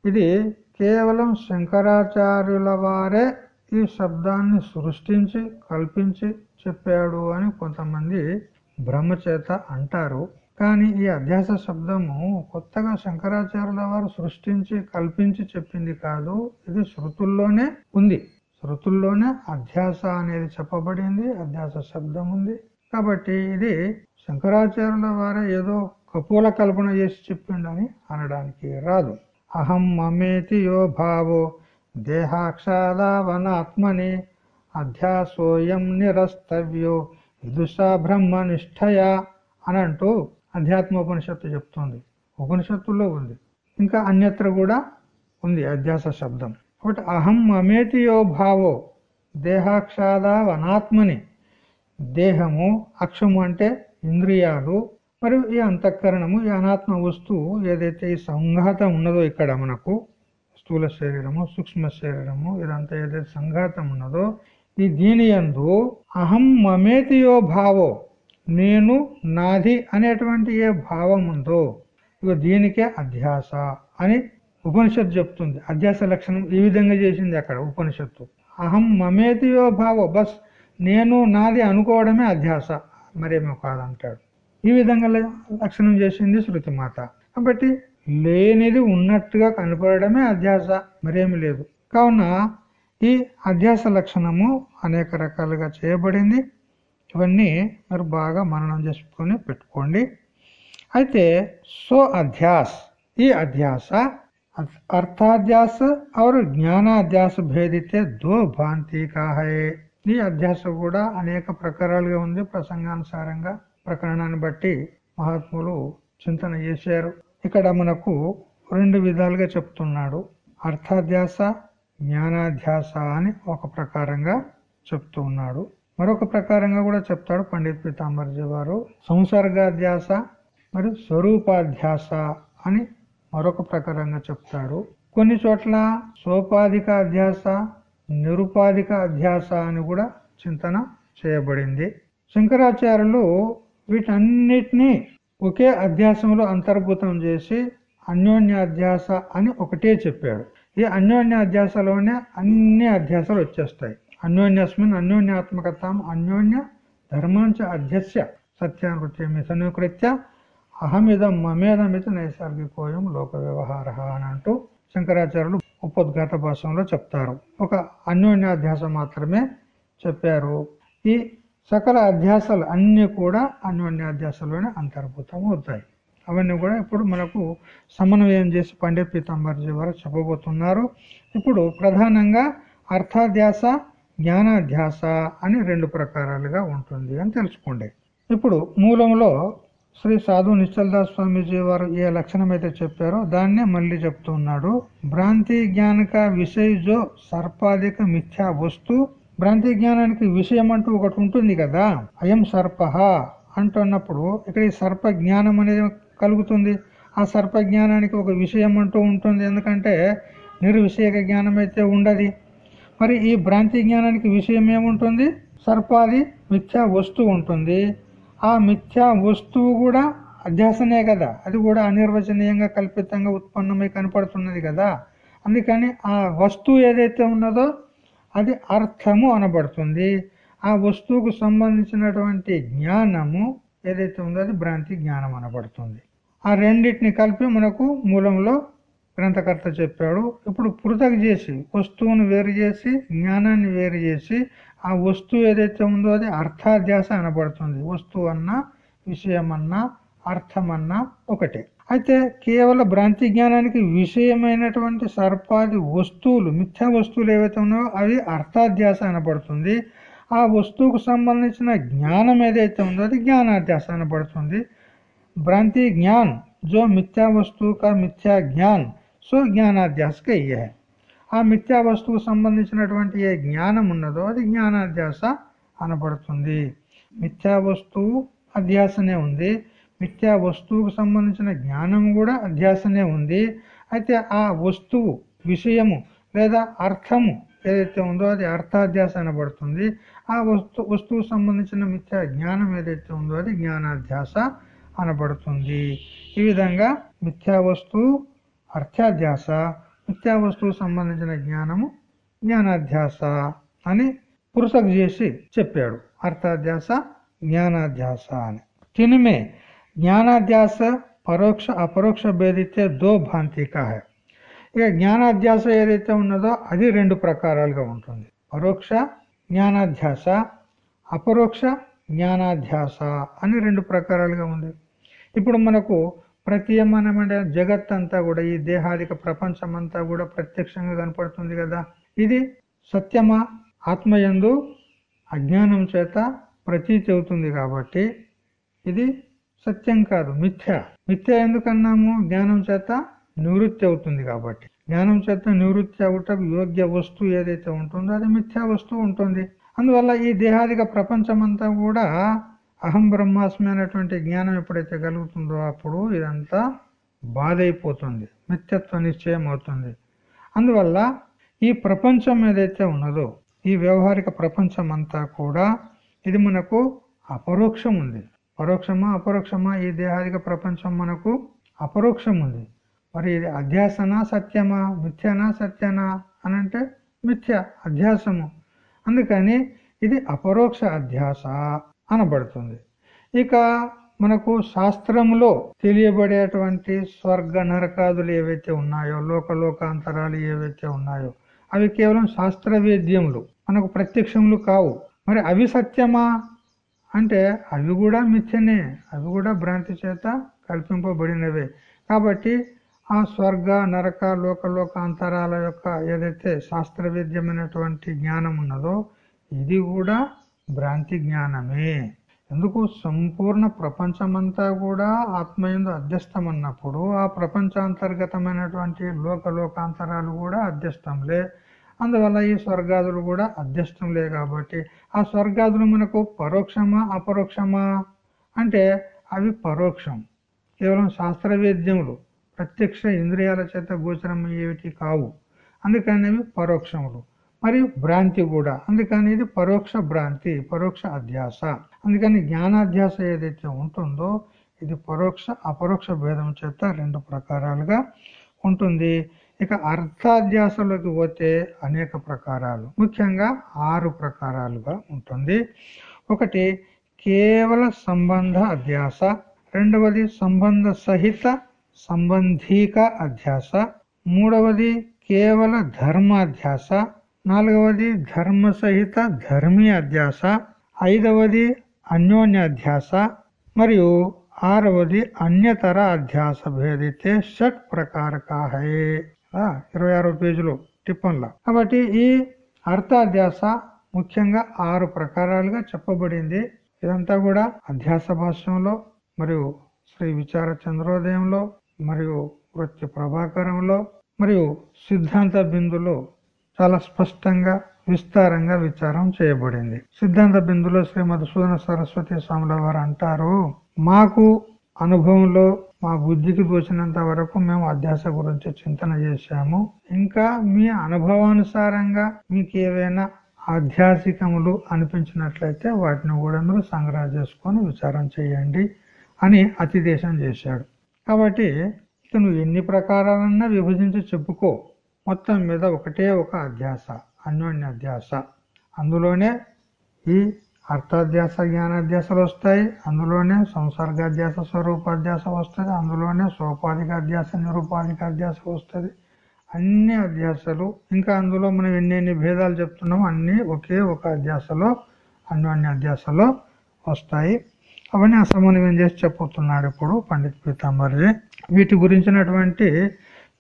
ఇది కేవలం శంకరాచార్యుల వారే ఈ శబ్దాన్ని సృష్టించి కల్పించి చెప్పాడు అని కొంతమంది బ్రహ్మచేత అంటారు. కానీ ఈ అధ్యాస శబ్దము కొత్తగా శంకరాచార్యుల వారు సృష్టించి కల్పించి చెప్పింది కాదు. ఇది శృతుల్లోనే ఉంది. శృతుల్లోనే అధ్యాస అనేది చెప్పబడింది అధ్యాస శబ్దం ఉంది. కాబట్టి ఇది శంకరాచార్యుల వారే ఏదో కపోల కల్పన చేసి చెప్పిండని అనడానికి రాదు. అహం మమేతి యో భావో దేహాక్షాదావనాత్మని అధ్యాసోయం నిరస్తవ్యో విదుషా బ్రహ్మనిష్టయా అని అంటూ అధ్యాత్మ ఉపనిషత్తు చెప్తుంది. ఉపనిషత్తుల్లో ఉంది. ఇంకా అన్యత్ర కూడా ఉంది అధ్యాస శబ్దం. కాబట్టి అహం మమేతియో భావో దేహాక్షాదావనాత్మని. దేహము అక్షము అంటే ఇంద్రియాలు మరియు ఈ అంతఃకరణము ఈ అనాత్మ వస్తువు ఏదైతే ఈ సంఘాతం ఉన్నదో ఇక్కడ మనకు స్థూల శరీరము సూక్ష్మ శరీరము ఇదంతా ఏదైతే సంఘాతం ఉన్నదో ఈ దీని ఎందు అహం మమేతియో భావో నేను నాది అనేటువంటి ఏ భావం ఉందో ఇక దీనికే అధ్యాస అని ఉపనిషత్తు చెప్తుంది. అధ్యాస లక్షణం ఈ విధంగా చేసింది అక్కడ ఉపనిషత్తు. అహం మమేతియో భావం బస్ నేను నాది అనుకోవడమే అధ్యాస. మరేమో కాదంటాడు. ఈ విధంగా లక్షణం చేసింది శృతి మాత కాబట్టి లేనిది ఉన్నట్టుగా కనపడమే అధ్యాస మరేమి లేదు. కావున ఈ అధ్యాస లక్షణము అనేక రకాలుగా చేయబడింది. ఇవన్నీ మీరు బాగా మననం చేసుకొని పెట్టుకోండి. అయితే సో అధ్యాస్ ఈ అధ్యాస అర్థాధ్యాస అవరు జ్ఞానాధ్యాస భేదితే దో భాంతి కాహే ఈ అధ్యాస కూడా అనేక ప్రకారాలుగా ఉంది. ప్రసంగానుసారంగా ప్రకరణాన్ని బట్టి మహాత్ములు చింతన చేశారు. ఇక్కడ మనకు రెండు విధాలుగా చెప్తున్నాడు. అర్థాధ్యాస జ్ఞానాధ్యాస అని ఒక ప్రకారంగా చెప్తూ ఉన్నాడు. మరొక ప్రకారంగా కూడా చెప్తాడు పండిత్ పీతాంబర్జీ వారు సంసర్గాధ్యాస మరియు స్వరూపాధ్యాస అని మరొక ప్రకారంగా చెప్తాడు కొన్ని చోట్ల సోపాధిక అధ్యాస నిరుపాధిక అధ్యాస అని కూడా చింతన చేయబడింది. శంకరాచార్యులు వీటన్నిటినీ ఒకే అధ్యాసంలో అంతర్భూతం చేసి అన్యోన్యాధ్యాస అని ఒకటే చెప్పాడు ఈ అన్యోన్యాధ్యాసలోనే అన్ని అధ్యాసాలు వచ్చేస్తాయి. అన్యోన్యస్మిన్ అన్యోన్యాత్మకతాం అన్యోన్య ధర్మాంచ అధ్యస్య సత్యానృత్యమి సమీకృత్య అహమిదం మమేదమితి నైసర్గికోయం లోక వ్యవహార అని అంటూ శంకరాచార్యులు ఉపోద్ఘాత భాషంలో చెప్తారు. ఒక అన్యోన్యాధ్యాస మాత్రమే చెప్పారు. ఈ సకల అధ్యాసాలు అన్నీ కూడా అన్యోన్యాధ్యాసలోనే అంతర్భూతం అవుతాయి. అవన్నీ కూడా ఇప్పుడు మనకు సమన్వయం చేసి పండిత్ పీతాంబర్జీ వారు చెప్పబోతున్నారు. ఇప్పుడు ప్రధానంగా అర్థాధ్యాస జ్ఞానాధ్యాస అని రెండు ప్రకారాలుగా ఉంటుంది అని తెలుసుకోండి. ఇప్పుడు మూలంలో శ్రీ సాధు నిశ్చల్దాస్ స్వామీజీ వారు ఏ లక్షణం అయితే చెప్పారో దాన్నే మళ్ళీ చెప్తున్నాడు. భ్రాంతి జ్ఞానక విషయజో సర్పాధిక మిథ్యా వస్తు. భ్రాంతి జ్ఞానానికి విషయం అంటూ ఒకటి ఉంటుంది కదా అయం సర్ప అంటున్నప్పుడు ఇక్కడ ఈ సర్ప జ్ఞానం అనేది కలుగుతుంది. ఆ సర్ప జ్ఞానానికి ఒక విషయం అంటూ ఉంటుంది. ఎందుకంటే నిర్విషయక జ్ఞానం అయితే ఉండదు. మరి ఈ భ్రాంతి జ్ఞానానికి విషయం ఏముంటుంది? సర్పాది మిథ్యా వస్తువు ఉంటుంది. ఆ మిథ్యా వస్తువు కూడా అధ్యాసనే కదా. అది కూడా అనిర్వచనీయంగా కల్పితంగా ఉత్పన్నమై కనపడుతున్నది కదా. అందుకని ఆ వస్తువు ఏదైతే ఉన్నదో అది అర్థము అనబడుతుంది. ఆ వస్తువుకు సంబంధించినటువంటి జ్ఞానము ఏదైతే ఉందో అది భ్రాంతి జ్ఞానం అనబడుతుంది. ఆ రెండింటిని కలిపి మనకు మూలంలో గ్రంథకర్త చెప్పాడు ఇప్పుడు పృథక్ చేసి వస్తువును వేరు చేసి జ్ఞానాన్ని వేరు చేసి ఆ వస్తువు ఏదైతే ఉందో అది అర్థాధ్యాస అనబడుతుంది. వస్తువు అన్నా విషయం అన్నా అర్థమన్నా ఒకటే. అయితే కేవలం భ్రాంతి జ్ఞానానికి విషయమైనటువంటి సర్పాది వస్తువులు మిథ్యా వస్తువులు ఏవైతే ఉన్నాయో అవి అర్థాధ్యాస అనబడుతుంది. ఆ వస్తువుకు సంబంధించిన జ్ఞానం ఏదైతే ఉందో అది జ్ఞానాధ్యాస అనబడుతుంది. భ్రాంతి జ్ఞాన్ జో మిథ్యా వస్తువు కా మిథ్యా జ్ఞాన్ సో జ్ఞానాధ్యాసక కయ్యే ఆ మిథ్యా వస్తువు సంబంధించినటువంటి ఏ జ్ఞానం ఉన్నదో అది జ్ఞానాధ్యాస అనబడుతుంది. మిథ్యా వస్తువు అధ్యాసనే ఉంది. మిథ్యా వస్తువుకు సంబంధించిన జ్ఞానం కూడా అధ్యాసనే ఉంది. అయితే ఆ వస్తువు విషయము లేదా అర్థము ఏదైతే ఉందో అది అర్థాధ్యాస అనబడుతుంది. ఆ వస్తు వస్తువు సంబంధించిన మిథ్యా జ్ఞానం ఏదైతే ఉందో అది జ్ఞానాధ్యాస అనబడుతుంది. ఈ విధంగా మిథ్యా వస్తువు అర్థాధ్యాస మిథ్యా వస్తువు సంబంధించిన జ్ఞానము జ్ఞానాధ్యాస అని పురుషకు చేసి చెప్పాడు. అర్థాధ్యాస జ్ఞానాధ్యాస అని. తినిమే జ్ఞానాధ్యాస పరోక్ష అపరోక్ష భేదితే దో భాంతిక. ఇక జ్ఞానాధ్యాస ఏదైతే ఉన్నదో అది రెండు ప్రకారాలుగా ఉంటుంది. పరోక్ష జ్ఞానాధ్యాస అపరోక్ష జ్ఞానాధ్యాస అని రెండు ప్రకారాలుగా ఉంది. ఇప్పుడు మనకు ప్రతీయమానమైన జగత్ అంతా కూడా ఈ దేహాదిక ప్రపంచం అంతా కూడా ప్రత్యక్షంగా కనపడుతుంది కదా. ఇది సత్యమా? ఆత్మయందు అజ్ఞానం చేత ప్రతీతి అవుతుంది కాబట్టి ఇది సత్యం కాదు మిథ్య. మిథ్య ఎందుకన్నాము? జ్ఞానం చేత నివృత్తి అవుతుంది కాబట్టి. జ్ఞానం చేత నివృత్తి అవుటకు యోగ్య వస్తువు ఏదైతే ఉంటుందో అది మిథ్యా వస్తువు ఉంటుంది. అందువల్ల ఈ దేహాదిక ప్రపంచం అంతా కూడా అహం బ్రహ్మాస్మి అనేటువంటి జ్ఞానం ఎప్పుడైతే కలుగుతుందో అప్పుడు ఇదంతా బాధ అయిపోతుంది నిశ్చయం అవుతుంది అందువల్ల ఈ ప్రపంచం ఏదైతే ఉన్నదో ఈ వ్యవహారిక ప్రపంచం అంతా కూడా ఇది మనకు అపరోక్షం ఉంది పరోక్షమా అపరోక్షమా? ఈ దేహాదిక ప్రపంచం మనకు అపరోక్షం ఉంది మరి ఇది అధ్యాసనా సత్యమా? మిథ్యనా సత్యనా? అనంటే మిథ్య అధ్యాసము. అందుకని ఇది అపరోక్ష అధ్యాస. అనబడుతుంది. ఇక మనకు శాస్త్రంలో తెలియబడేటువంటి స్వర్గ నరకాదులు ఏవైతే ఉన్నాయో లోకలోకాంతరాలు ఏవైతే ఉన్నాయో అవి కేవలం శాస్త్రవేద్యములు మనకు ప్రత్యక్షములు కావు. మరి అవి సత్యమా? అంటే అవి కూడా మిథ్యనే. అవి కూడా భ్రాంతి చేత కల్పింపబడినవే. కాబట్టి ఆ స్వర్గ నరక లోకలోకాంతరాల యొక్క ఏదైతే శాస్త్రవేద్యమైనటువంటి జ్ఞానం ఉన్నదో ఇది కూడా భ్రాంతి జ్ఞానమే. ఎందుకు? సంపూర్ణ ప్రపంచమంతా కూడా ఆత్మయందు అధ్యస్థమన్నప్పుడు ఆ ప్రపంచాంతర్గతమైనటువంటి లోకలోకాంతరాలు కూడా అధ్యస్థంలే. అందువల్ల ఈ స్వర్గాదులు కూడా అధ్యస్థంలే కాబట్టి. ఆ స్వర్గాదులు మనకు పరోక్షమా అపరోక్షమా? అంటే అవి పరోక్షం. కేవలం శాస్త్రవేద్యములు ప్రత్యక్ష ఇంద్రియాల చేత గోచరమయ్యేవి కావు. అందుకని అవి పరోక్షములు. మరియు భ్రాంతి కూడా. అందుకని ఇది పరోక్ష భ్రాంతి పరోక్ష అధ్యాస. అందుకని జ్ఞానాధ్యాస ఏదైతే ఉంటుందో ఇది పరోక్ష అపరోక్ష భేదం చేత రెండు ప్రకారాలుగా ఉంటుంది. ఇక అర్థాధ్యాసలోకి పోతే అనేక ప్రకారాలు. ముఖ్యంగా ఆరు ప్రకారాలుగా ఉంటుంది. ఒకటి కేవల సంబంధ అధ్యాస. రెండవది సంబంధ సహిత సంబంధీక అధ్యాస. మూడవది కేవల ధర్మాధ్యాస. నాలుగవది ధర్మ సహిత ధర్మీ అధ్యాస ఐదవది అన్యోన్యాధ్యాస మరియు ఆరవది అన్యతర అధ్యాస భేదితే షట్ ప్రకారక హై ఇరవై ఆరో పేజీలో టిప్పన్ల. కాబట్టి ఈ అర్థాధ్యాస ముఖ్యంగా ఆరు ప్రకారాలుగా చెప్పబడింది. ఇదంతా కూడా అధ్యాస భాష్యంలో మరియు శ్రీ విచార చంద్రోదయంలో మరియు వృత్తి ప్రభాకరంలో మరియు సిద్ధాంత బిందులో చాలా స్పష్టంగా విస్తారంగా విచారం చేయబడింది. సిద్ధాంత బిందులో శ్రీ మధుసూదన సరస్వతి స్వాముల వారు అంటారు మాకు అనుభవంలో మా బుద్ధికి తోచినంత వరకు మేము అధ్యాస గురించి చింతన చేశాము. ఇంకా మీ అనుభవానుసారంగా మీకు ఏవైనా ఆధ్యాత్మికములు అనిపించినట్లయితే వాటిని కూడా మీరు సంగ్రహం చేసుకొని విచారం చేయండి అని అతిదేశం చేశాడు. కాబట్టి ఇక నువ్వు ఎన్ని ప్రకారాలన్నా విభజించి చెప్పుకో. మొత్తం మీద ఒకటే ఒక అధ్యాస అన్యోన్య అధ్యాస. అందులోనే ఈ అర్థాధ్యాస జ్ఞానాధ్యాసలు వస్తాయి అందులోనే సంసర్గాధ్యాస స్వరూపాధ్యాస వస్తుంది అందులోనే సోపాధికాధ్యాస నిరూపాధికాధ్యాస వస్తుంది. అన్ని అధ్యాసలు ఇంకా అందులో మనం ఎన్ని ఎన్ని భేదాలు చెప్తున్నామో అన్నీ ఒకే ఒక అధ్యాసలో అన్యోన్య అధ్యాసలో వస్తాయి. అవన్నీ అసమన్వయం చేసి చెప్పుతున్నాడు ఇప్పుడు పండిత్ పీతాంబర్జీ. వీటి గురించినటువంటి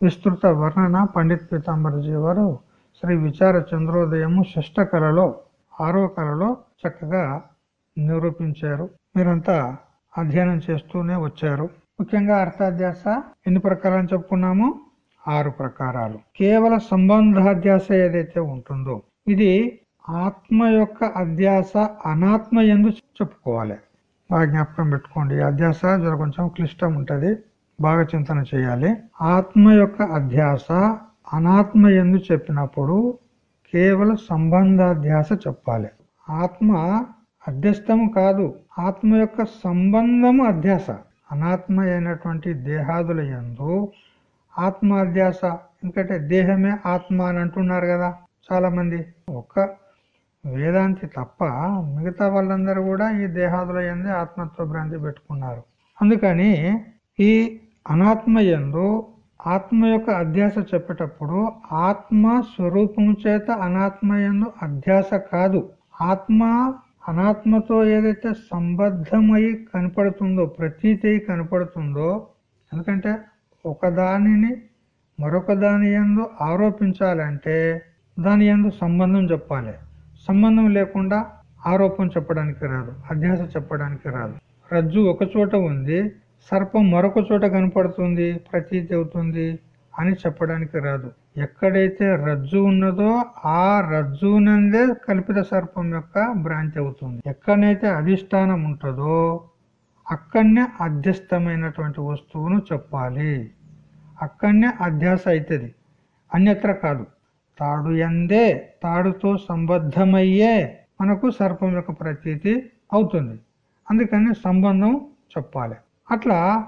విస్తృత వర్ణన పండిత్ పీతాంబర్జీ వారు శ్రీ విచార చంద్రోదయము షష్ట కళలో ఆరో కళలో చక్కగా నిరూపించారు. మీరంతా అధ్యయనం చేస్తూనే వచ్చారు. ముఖ్యంగా అర్థాధ్యాస ఎన్ని ప్రకారాలు చెప్పుకున్నాము? ఆరు ప్రకారాలు. కేవల సంబంధాధ్యాస ఏదైతే ఉంటుందో ఇది ఆత్మ యొక్క అధ్యాస అనాత్మ ఎందు చెప్పుకోవాలి. బాగా జ్ఞాపకం పెట్టుకోండి. అధ్యాస జర కొంచెం క్లిష్టం ఉంటుంది. బాగా చింతన చేయాలి. ఆత్మ యొక్క అధ్యాస అనాత్మ ఎందు చెప్పినప్పుడు కేవలం సంబంధాధ్యాస చెప్పాలి. ఆత్మ అధ్యస్థము కాదు ఆత్మ యొక్క సంబంధము అధ్యాస. అనాత్మ అయినటువంటి దేహాదుల ఎందు ఆత్మాధ్యాస ఎందుకంటే దేహమే ఆత్మ అని అంటున్నారు కదా చాలా మంది ఒక్క వేదాంతి తప్ప మిగతా వాళ్ళందరూ కూడా ఈ దేహాదుల ఎందే ఆత్మత్వ భ్రాంతి పెట్టుకున్నారు. అందుకని ఈ అనాత్మ ఆత్మ యొక్క అధ్యాస చెప్పేటప్పుడు ఆత్మ స్వరూపం చేత అనాత్మయందు అధ్యాస కాదు. ఆత్మ అనాత్మతో ఏదైతే సంబద్ధమై కనపడుతుందో ప్రతీతి కనపడుతుందో ఎందుకంటే ఒకదానిని మరొక దాని ఎందు ఆరోపించాలంటే దాని ఎందు సంబంధం చెప్పాలి. సంబంధం లేకుండా ఆరోపణ చెప్పడానికి రాదు అధ్యాస చెప్పడానికి రాదు. రజ్జు ఒక చోట ఉంది సర్పం మరొక చోట కనపడుతుంది ప్రతీతి అవుతుంది అని చెప్పడానికి రాదు. ఎక్కడైతే రజ్జు ఉన్నదో ఆ రజ్జునందే కల్పిత సర్పం యొక్క భ్రాంతి అవుతుంది. ఎక్కడైతే అధిష్టానం ఉంటుందో అక్కడనే అధ్యస్థమైనటువంటి వస్తువును చెప్పాలి. అక్కడనే అధ్యాస అవుతుంది. అన్యత్ర కాదు. తాడు ఎందే తాడుతో సంబద్ధమయ్యే మనకు సర్పం యొక్క ప్రతీతి అవుతుంది. అందుకని సంబంధం చెప్పాలి. అట్లా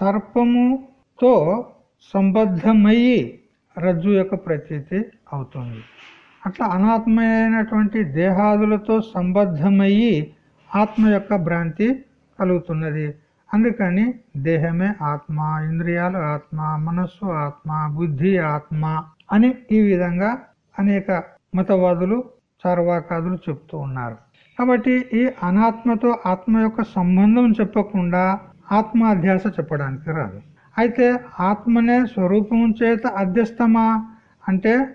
సర్పముతో సంబద్ధమయ్యి రజ్జు యొక్క ప్రతీతి అవుతుంది. అట్లా అనాత్మైనటువంటి దేహాదులతో సంబద్ధమయ్యి ఆత్మ యొక్క భ్రాంతి కలుగుతున్నది. అందుకని దేహమే ఆత్మ ఇంద్రియాలు ఆత్మ మనస్సు ఆత్మ బుద్ధి ఆత్మ అని ఈ విధంగా అనేక మతవాదులు చార్వాకాదులు చెప్తూ ఉన్నారు. కాబట్టి ఈ అనాత్మతో ఆత్మ యొక్క సంబంధం చెప్పకుండా ఆత్మ అధ్యాస చెప్పడానికి రాదు. అయితే ఆత్మనే స్వరూపం చేత అధ్యస్థమా అంటే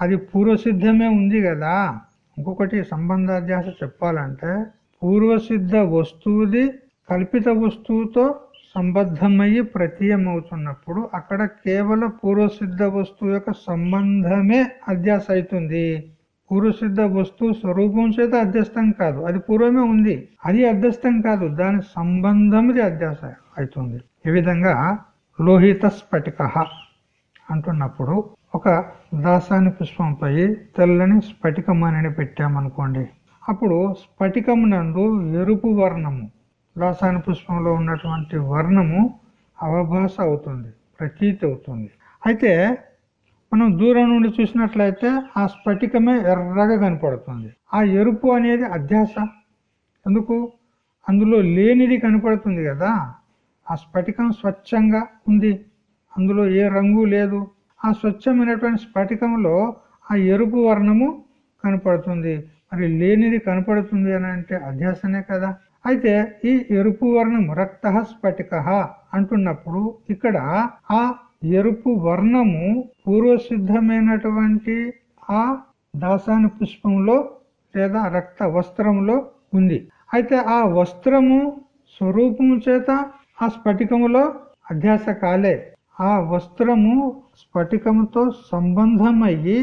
అది పూర్వసిద్ధమే ఉంది కదా. ఇంకొకటి సంబంధాధ్యాస చెప్పాలంటే పూర్వసిద్ధ వస్తువుది కల్పిత వస్తువుతో సంబద్ధమయ్యి ప్రతీయమవుతున్నప్పుడు అక్కడ కేవలం పూర్వసిద్ధ వస్తువు యొక్క సంబంధమే అధ్యాస అవుతుంది. పూర్వసిద్ధ వస్తువు స్వరూపం చేత అధ్యస్థం కాదు. అది పూర్వమే ఉంది. అది అధ్యస్థం కాదు. దాని సంబంధంది అధ్యాస అవుతుంది. ఈ విధంగా లోహిత స్ఫటిక అంటున్నప్పుడు ఒక దాసాని పుష్పంపై తెల్లని స్ఫటికమని పెట్టామనుకోండి. అప్పుడు స్ఫటికమునందు ఎరుపు వర్ణము దాసాని పుష్పంలో ఉన్నటువంటి వర్ణము అవభాస అవుతుంది ప్రతీతి అవుతుంది. అయితే మనం దూరం నుండి చూసినట్లయితే ఆ స్ఫటికమే ఎర్రగా కనపడుతుంది. ఆ ఎరుపు అనేది అధ్యాస. ఎందుకు? అందులో లేనిది కనపడుతుంది కదా. ఆ స్ఫటికం స్వచ్ఛంగా ఉంది. అందులో ఏ రంగు లేదు. ఆ స్వచ్ఛమైనటువంటి స్ఫటికంలో ఆ ఎరుపు వర్ణము కనపడుతుంది. మరి లేనిది కనపడుతుంది అని అంటే అధ్యాసనే కదా. అయితే ఈ ఎరుపు వర్ణం రక్త స్ఫటిక అంటున్నప్పుడు ఇక్కడ ఆ ఎరుపు వర్ణము పూర్వసిద్ధమైనటువంటి ఆ దాసాని పుష్పంలో లేదా రక్త వస్త్రంలో ఉంది. అయితే ఆ వస్త్రము స్వరూపము చేత ఆ స్ఫటికములో అధ్యాస కాలే ఆ వస్త్రము స్ఫటికముతో సంబంధమయ్యి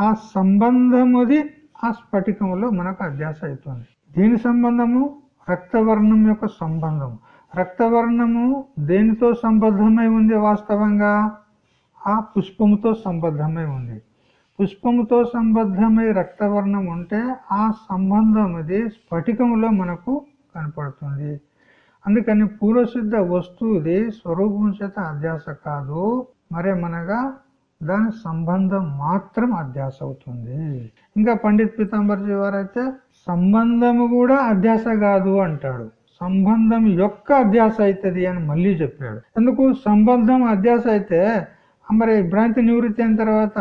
ఆ సంబంధముది ఆ స్ఫటికములో మనకు అధ్యాస అవుతుంది దీని సంబంధము రక్తవర్ణం యొక్క సంబంధము. రక్తవర్ణము దేనితో సంబద్ధమై ఉంది వాస్తవంగా? ఆ పుష్పముతో సంబద్ధమై ఉంది. పుష్పముతో సంబద్ధమై రక్తవర్ణం ఉంటే ఆ సంబంధం అది స్ఫటికములో మనకు కనపడుతుంది. అందుకని పూర్వసిద్ధ వస్తువుది స్వరూపం చేత అధ్యాస కాదు. మరేమనగా దాని సంబంధం మాత్రం అధ్యాస అవుతుంది. ఇంకా పండిత్ పీతాంబర్జీ వారైతే సంబంధము కూడా అధ్యాస కాదు అంటాడు. సంబంధం యొక్క అధ్యాస అవుతుంది అని మళ్ళీ చెప్పాడు. ఎందుకు? సంబంధం అధ్యాస అయితే మరి భ్రాంతి నివృత్తి అయిన తర్వాత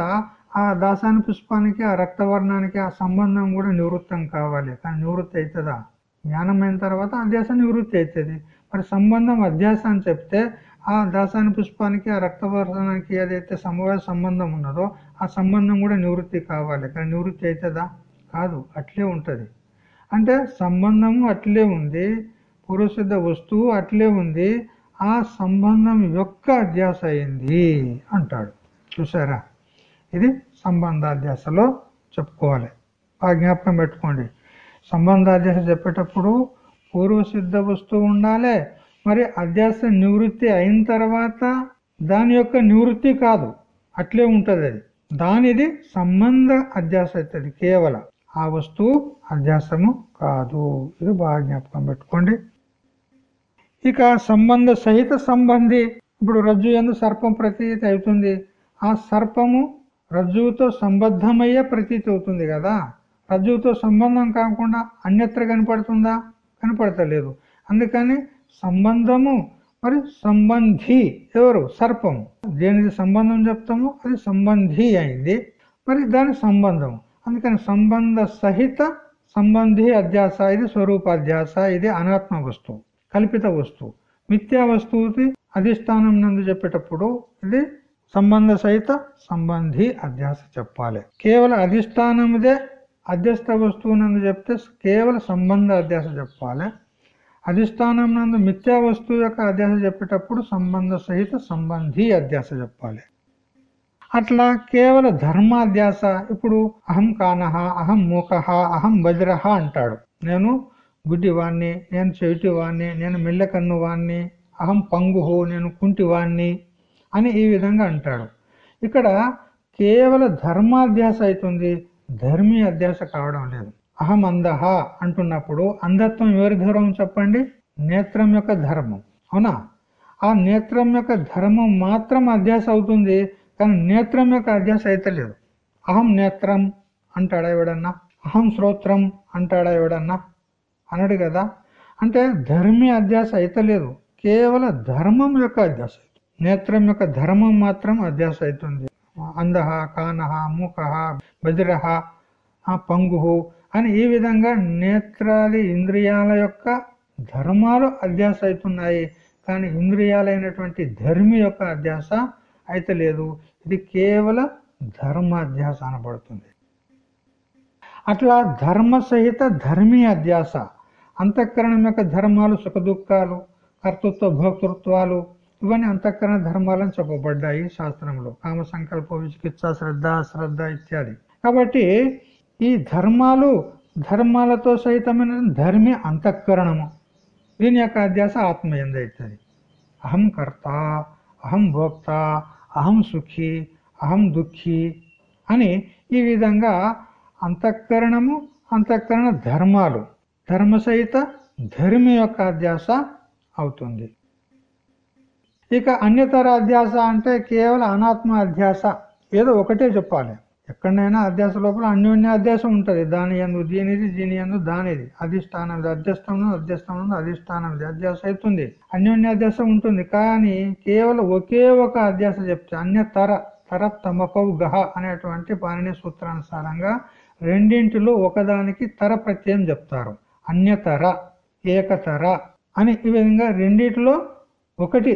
ఆ దాసాని పుష్పానికి ఆ రక్తవర్ణానికి ఆ సంబంధం కూడా నివృత్తం కావాలి. కానీ నివృత్తి అవుతుందా జ్ఞానమైన తర్వాత అధ్యాస నివృత్తి అవుతుంది మరి సంబంధం అధ్యాస అని చెప్తే ఆ దాసాని పుష్పానికి ఆ రక్తవర్ణానికి ఏదైతే సమవాయ సంబంధం ఉన్నదో ఆ సంబంధం కూడా నివృత్తి కావాలి. కానీ నివృత్తి అవుతుందా కాదు. అట్లే ఉంటుంది. అంటే సంబంధము అట్లే ఉంది. పూర్వసిద్ధ వస్తువు అట్లే ఉంది. ఆ సంబంధం యొక్క అధ్యాస అయింది అంటాడు. చూసారా ఇది సంబంధాధ్యాసలో చెప్పుకోవాలి. ఆ జ్ఞాపకం పెట్టుకోండి. సంబంధాధ్యాస చెప్పేటప్పుడు పూర్వసిద్ధ వస్తువు ఉండాలి. మరి అధ్యాస నివృత్తి అయిన తర్వాత దాని యొక్క నివృత్తి కాదు. అట్లే ఉంటుంది అది. దానిది సంబంధ అధ్యాస అవుతుంది కేవలం. ఆ వస్తువు అధ్యాసము కాదు. ఇది బాగా జ్ఞాపకం పెట్టుకోండి. ఇక సంబంధ సహిత సంబంధి. ఇప్పుడు రజ్జు ఎందు సర్పం ప్రతీతి అవుతుంది. ఆ సర్పము రజ్జువుతో సంబద్ధమయ్యే ప్రతీతి అవుతుంది కదా. రజ్జువుతో సంబంధం కాకుండా అన్యత్ర కనపడుతుందా? కనపడతలేదు. అందుకని సంబంధము మరి సంబంధి ఎవరు? సర్పం దేనిది సంబంధం చెప్తామో? అది సంబంధి అయింది. మరి దాని సంబంధం అందుకని సంబంధ సహిత సంబంధి అధ్యాస ఇది స్వరూపాధ్యాస ఇది అనాత్మ వస్తువు. కల్పిత వస్తువు. మిథ్యా వస్తువుది అధిష్టానం నందు చెప్పేటప్పుడు ఇది సంబంధ సహిత సంబంధి అధ్యాస చెప్పాలి. కేవలం అధిష్టానముదే అధ్యస్థ వస్తువు నందు చెప్తే కేవలం సంబంధ అధ్యాస చెప్పాలి. అధిష్టానం నందు మిథ్యా వస్తువు యొక్క అధ్యాస చెప్పేటప్పుడు సంబంధ సహిత సంబంధి అధ్యాస చెప్పాలి. అట్లా కేవల ధర్మాధ్యాస ఇప్పుడు అహం కానహ అహం మూకహ అహం వజ్రహ అంటాడు. నేను గుడ్డివాణ్ణి నేను చెవిటివాణ్ణి నేను మెల్లకన్ను వాణ్ణి అహం పంగుహో నేను కుంటివాణ్ణి అని ఈ విధంగా అంటాడు. ఇక్కడ కేవల ధర్మాధ్యాస అవుతుంది ధర్మీ అధ్యాస కావడం లేదు. అహం అందహ అంటున్నప్పుడు అంధత్వం ఎవరి ధర్మం చెప్పండి? నేత్రం యొక్క ధర్మం. అవునా? ఆ నేత్రం యొక్క ధర్మం మాత్రం అధ్యాస అవుతుంది కానీ నేత్రం యొక్క అధ్యాస అయితే లేదు అహం నేత్రం అంటాడా ఎవడన్నా? అహం శ్రోత్రం అంటాడా ఎవడన్నా? అన్నాడు కదా? అంటే ధర్మీ అధ్యాస అయితే లేదు. ధర్మం యొక్క అధ్యాస నేత్రం యొక్క ధర్మం మాత్రం అధ్యాస అవుతుంది. అందహ కానహ మూకహ బజ్రహ పంగుహు అని ఈ విధంగా నేత్రాది ఇంద్రియాల యొక్క ధర్మాలు అధ్యాస అవుతున్నాయి. కానీ ఇంద్రియాలైనటువంటి ధర్మి యొక్క అధ్యాస అయితే లేదు. ఇది కేవలం ధర్మాధ్యాస అనబడుతుంది. అట్లా ధర్మ సహిత ధర్మీ అధ్యాస అంతఃకరణం యొక్క ధర్మాలు సుఖ దుఃఖాలు కర్తృత్వ భోక్తృత్వాలు ఇవన్నీ అంతఃకరణ అని చెప్పబడ్డాయి శాస్త్రంలో. కామ సంకల్ప విచికిత్స శ్రద్ధ శ్రద్ధ ఇత్యాది. కాబట్టి ఈ ధర్మాలు ధర్మాలతో సహితమైన ధర్మి అంతఃకరణము. దీని యొక్క అధ్యాస ఆత్మ ఎందైతుంది అహం కర్త అహం భోక్త అహం సుఖి అహం దుఃఖి అని ఈ విధంగా అంతఃకరణము అంతఃకరణ ధర్మాలు ధర్మ సహిత ధర్మి యొక్క అధ్యాస అవుతుంది. ఇక అన్యతర అధ్యాస అంటే కేవలం అనాత్మ అధ్యాస. ఏదో ఒకటే చెప్పాలి. ఎక్కడైనా అధ్యాస లోపల అన్యోన్య అధ్యాసం ఉంటుంది. దాని ఎందు దీనిది దీని ఎందు దానిది అధిష్టానం అధ్యస్థం అధ్యస్థం అధిష్టానం అధ్యాస అవుతుంది. అన్యోన్య అధ్యాసం ఉంటుంది. కానీ కేవలం ఒకే ఒక అధ్యాస చెప్తే అన్యతర తర తమకౌ గహ అనేటువంటి పాణిని సూత్రానుసారంగా రెండింటిలో ఒకదానికి తర ప్రత్యయం చెప్తారు. అన్యతర ఏకతర అని ఈ విధంగా రెండిటిలో ఒకటి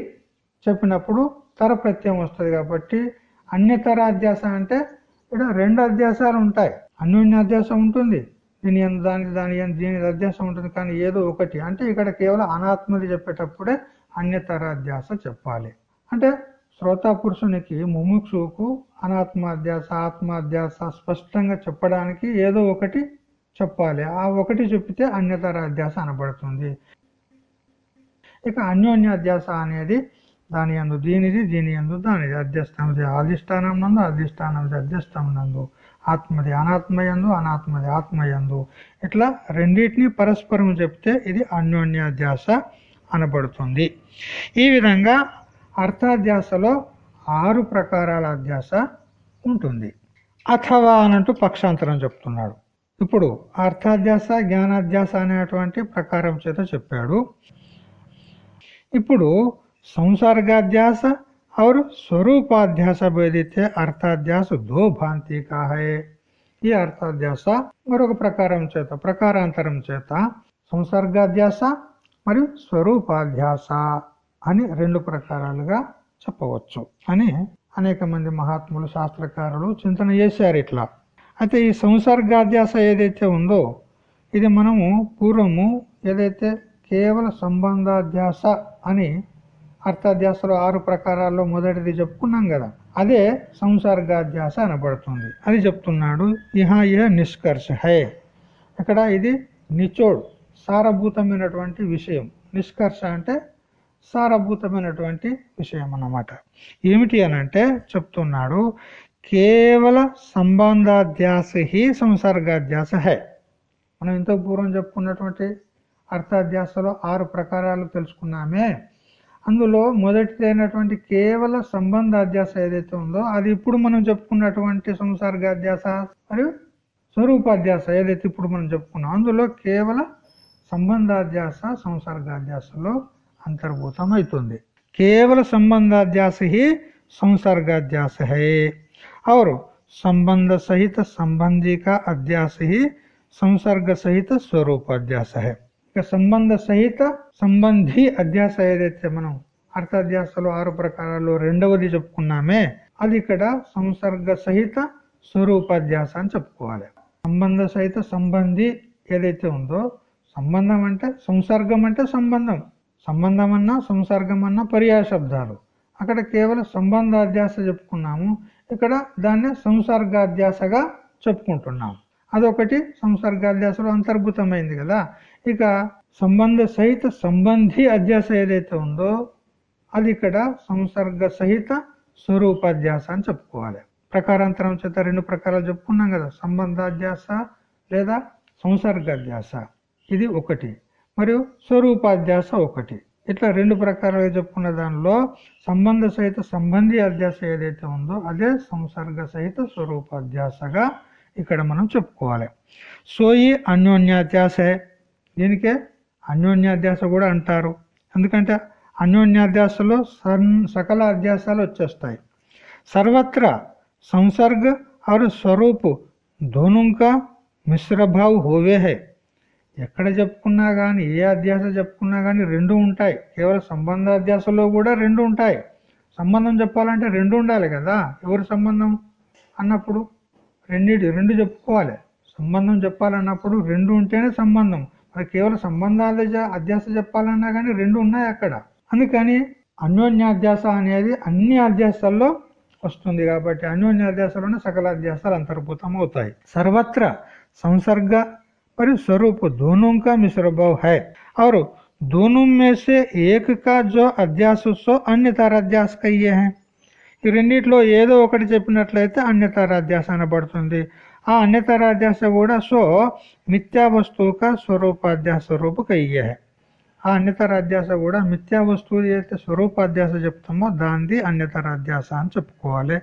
చెప్పినప్పుడు తర ప్రత్యయం వస్తుంది కాబట్టి అన్యతర అధ్యాస అంటే ఇక్కడ రెండు అధ్యాసాలు ఉంటాయి. అన్యోన్య అధ్యాసం ఉంటుంది దీని ఎంత దానికి దాని దీని అధ్యాసం ఉంటుంది కానీ ఏదో ఒకటి. అంటే ఇక్కడ కేవలం అనాత్మది చెప్పేటప్పుడే అన్యతర అధ్యాస చెప్పాలి. అంటే శ్రోతా పురుషునికి ముముక్షుకు అనాత్మాధ్యాస ఆత్మాధ్యాస స్పష్టంగా చెప్పడానికి ఏదో ఒకటి చెప్పాలి. ఆ ఒకటి చెప్పితే అన్యతర అధ్యాస అనబడుతుంది. ఇక అన్యోన్యాధ్యాస అనేది దాని ఎందు దీనిది దీని ఎందు దానిది. అధ్యస్థంది అధిష్టానం నందు అధిష్టానంది అధ్యస్థం నందు. ఆత్మది అనాత్మయందు అనాత్మది ఆత్మయందు ఇట్లా రెండింటిని పరస్పరం చెప్తే ఇది అన్యోన్యాధ్యాస అనబడుతుంది. ఈ విధంగా అర్థాధ్యాసలో ఆరు ప్రకారాల అధ్యాస ఉంటుంది. అథవా అనంటూ పక్షాంతరం చెప్తున్నాడు. ఇప్పుడు అర్థాధ్యాస జ్ఞానాధ్యాస అనేటువంటి ప్రకారం చేత చెప్పాడు. ఇప్పుడు సంసర్గాధ్యాస और స్వరూపాధ్యాస భేదితే అర్థాధ్యాస దోభాంతి కాహే ఈ అర్థాధ్యాస మరొక ప్రకారం చేత ప్రకారాంతరం చేత సంసర్గాధ్యాస మరియు స్వరూపాధ్యాస అని రెండు ప్రకారాలుగా చెప్పవచ్చు. అని అనేక మంది మహాత్ములు శాస్త్రకారులు చింతన చేశారు ఇట్లా. అయితే ఈ సంసర్గాధ్యాస ఏదైతే ఉందో ఇది మనము పూర్వము ఏదైతే కేవల సంబంధాధ్యాస అని అర్థాధ్యాసలో ఆరు ప్రకారాల్లో మొదటిది చెప్పుకున్నాం కదా అదే సంసర్గాధ్యాస అనబడుతుంది. అది చెప్తున్నాడు ఇహ ఇహ నిష్కర్ష హే. ఇక్కడ ఇది నిచోడ్ సారభూతమైనటువంటి విషయం. నిష్కర్ష అంటే సారభూతమైనటువంటి విషయం అన్నమాట. ఏమిటి అనంటే చెప్తున్నాడు కేవల సంబంధాధ్యాస హి సంసర్గాధ్యాస హే. మనం ఎంతో పూర్వం చెప్పుకున్నటువంటి అర్థాధ్యాసలో ఆరు ప్రకారాలు తెలుసుకున్నామే. అందులో మొదటిదైనటువంటి కేవల సంబంధాధ్యాస ఏదైతే ఉందో అది ఇప్పుడు మనం చెప్పుకున్నటువంటి సంసర్గాధ్యాస మరియు స్వరూపాధ్యాస ఏదైతే ఇప్పుడు మనం చెప్పుకున్నాం అందులో కేవల సంబంధాధ్యాస సంసర్గాధ్యాసలో అంతర్భూతం అవుతుంది కేవల సంబంధాధ్యాస హి సంసర్గాధ్యాస హే. और संबंध सहित संबंधी का अध्यास ही संसर्ग सहित स्वरूप अध्यास है ఇక సంబంధ సహిత సంబంధి అధ్యాస ఏదైతే మనం అర్థాధ్యాసలో ఆరు ప్రకారాలు రెండవది చెప్పుకున్నామే అది ఇక్కడ సంసర్గ సహిత స్వరూపాధ్యాస అని చెప్పుకోవాలి సంబంధ సహిత సంబంధి ఏదైతే ఉందో సంబంధం అంటే సంసర్గం అంటే సంబంధం సంబంధం అన్నా సంసర్గం అన్నా పర్యాయ శబ్దాలు అక్కడ కేవలం సంబంధాధ్యాస చెప్పుకున్నాము ఇక్కడ దాన్ని సంసర్గాధ్యాసగా చెప్పుకుంటున్నాం. అదొకటి సంసర్గాధ్యాసలో అంతర్భూతమైంది కదా. ఇక సంబంధ సహిత సంబంధి అధ్యాస ఏదైతే ఉందో అది ఇక్కడ సంసర్గ సహిత స్వరూపాధ్యాస అని చెప్పుకోవాలి. ప్రకారాంతరం చేత రెండు ప్రకారాలు చెప్పుకున్నాం కదా. సంబంధాధ్యాస లేదా సంసర్గాధ్యాస. ఇది ఒకటి. మరియు స్వరూపాధ్యాస ఒకటి. ఇట్లా రెండు ప్రకారాలుగా చెప్పుకున్న దానిలో సంబంధ సహిత సంబంధి అధ్యాస ఏదైతే ఉందో అదే సంసర్గ సహిత స్వరూపాధ్యాసగా ఇక్కడ మనం చెప్పుకోవాలి సోయి అన్యోన్యాధ్యాస దీనికే అన్యోన్యాధ్యాస కూడా అంటారు ఎందుకంటే అన్యోన్యాధ్యాసలో సకల అధ్యాసాలు వచ్చేస్తాయి సర్వత్ర సంసర్గ और స్వరూప్ दोनों का మిశ్ర భావ్ హోవే హై ఎక్కడ చెప్పుకున్నా కానీ ఏ అధ్యాస చెప్పుకున్నా కానీ రెండు ఉంటాయి. కేవలం సంబంధ అధ్యాసలో కూడా రెండు ఉంటాయి. సంబంధం చెప్పాలంటే రెండు ఉండాలి కదా. ఎవరి సంబంధం అన్నప్పుడు? రెండిటి రెండు చెప్పుకోవాలి. సంబంధం చెప్పాలన్నప్పుడు రెండు ఉంటేనే సంబంధం. మరి కేవలం సంబంధాలు అధ్యాస చెప్పాలన్నా కానీ రెండు ఉన్నాయి అక్కడ. అందుకని అన్యోన్యాధ్యాస అనేది అన్ని అధ్యాసాల్లో వస్తుంది కాబట్టి అన్యోన్యాధ్యాసలోనే సకల అధ్యాసాలు అంతర్భూతం అవుతాయి. సర్వత్ర సంసర్గ और स्वरूप दोनों का मिश्र भाव है और दोनों में से एक का जो अध्यास सो అన్యతారాధ్యాస కయ్యే హై ఈ రెండిట్లో ఏదో ఒకటి చెప్పినట్లయితే అన్యతారాధ్యాస అనబడుతుంది ఆ అన్యతారాధ్యాస కూడా సో మిథ్యా వస్తువుక స్వరూపాధ్యాస రూపు కయ్యే హై ఆ అన్యతరాధ్యాస కూడా మిథ్యా వస్తువు ఏదైతే స్వరూపాధ్యాస చెప్తామో దానిది అన్యతరాధ్యాస అని చెప్పుకోవాలి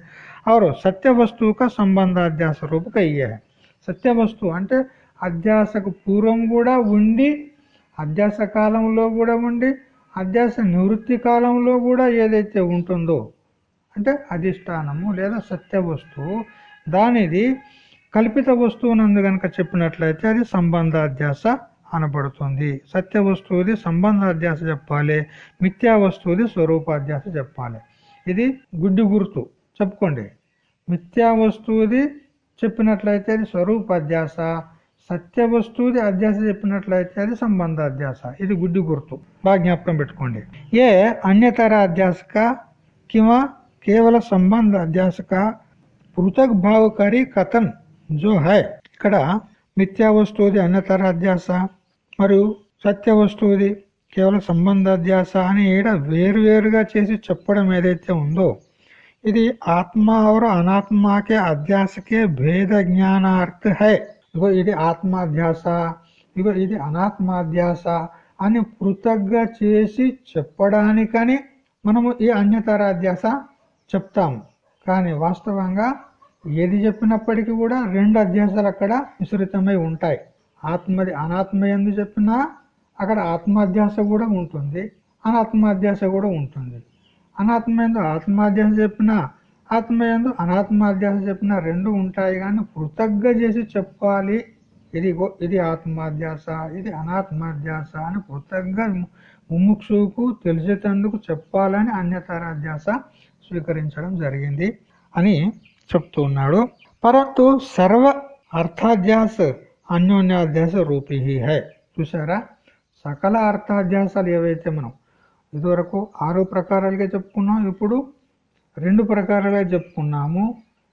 और సత్య వస్తువు का సంబంధ అధ్యాస రూప కయ్యే సత్య వస్తువు అంటే అధ్యాసకు పూర్వం కూడా ఉండి అధ్యాస కాలంలో కూడా ఉండి అధ్యాస నివృత్తి కాలంలో కూడా ఏదైతే ఉంటుందో అంటే అధిష్టానము లేదా సత్య వస్తువు దానిది కల్పిత వస్తువునందు గనక చెప్పినట్లయితే అది సంబంధాధ్యాస అనబడుతుంది. సత్య వస్తువుది సంబంధాధ్యాస చెప్పాలి మిథ్యా వస్తువుది స్వరూపాధ్యాస చెప్పాలి. ఇది గుడ్డి గుర్తు. చెప్పుకోండి. మిథ్యా వస్తువుది చెప్పినట్లయితే అది స్వరూపాధ్యాస. సత్య వస్తువుది అధ్యాస చెప్పినట్లయితే అది సంబంధ అధ్యాస. ఇది గుడ్డి గుర్తు. బాగా జ్ఞాపకం పెట్టుకోండి. ఏ అన్యతర అధ్యాసక కివా కేవల సంబంధ అధ్యాసక పృథక్ భావకరి కథన్ జో హై. ఇక్కడ మిథ్యా వస్తువుది అన్యతర అధ్యాస మరియు సత్య వస్తువుది కేవలం సంబంధాధ్యాస అని ఈడ వేరువేరుగా చేసి చెప్పడం ఏదైతే ఉందో ఇది ఆత్మ అవరు అనాత్మకే అధ్యాసకే భేద జ్ఞానార్థ హై. ఇగో ఇది ఆత్మాధ్యాస ఇగో ఇది అనాత్మాధ్యాస అని పృథగ్గా చేసి చెప్పడానికని మనము ఈ అన్యతరాధ్యాస చెప్తాము. కానీ వాస్తవంగా ఏది చెప్పినప్పటికీ కూడా రెండు అధ్యాసాలు అక్కడ మిశ్రితమై ఉంటాయి. ఆత్మది అనాత్మ ఎందు చెప్పినా అక్కడ ఆత్మాధ్యాస కూడా ఉంటుంది అనాత్మాధ్యాస కూడా ఉంటుంది. అనాత్మ ఎందు ఆత్మాధ్యాస చెప్పినా ఆత్మ ఎందు అనాత్మాధ్యాస చెప్పిన రెండు ఉంటాయి కానీ పృథగ్గా చేసి చెప్పాలి ఇది ఇది ఆత్మాధ్యాస ఇది అనాత్మాధ్యాస అని పృథగ్గా ముముక్షుకు తెలిసేటందుకు చెప్పాలని అన్యతరాధ్యాస స్వీకరించడం జరిగింది అని చెప్తూ ఉన్నాడు. పరంతు సర్వ అర్థాధ్యాస అన్యోన్యాధ్యాస రూపీ హై చూసారా సకల అర్థాధ్యాసాలు ఏవైతే మనం ఇదివరకు ఆరు ప్రకారాలుగా చెప్పుకున్నాం ఇప్పుడు రెండు ప్రకారాలుగా చెప్పుకున్నాము.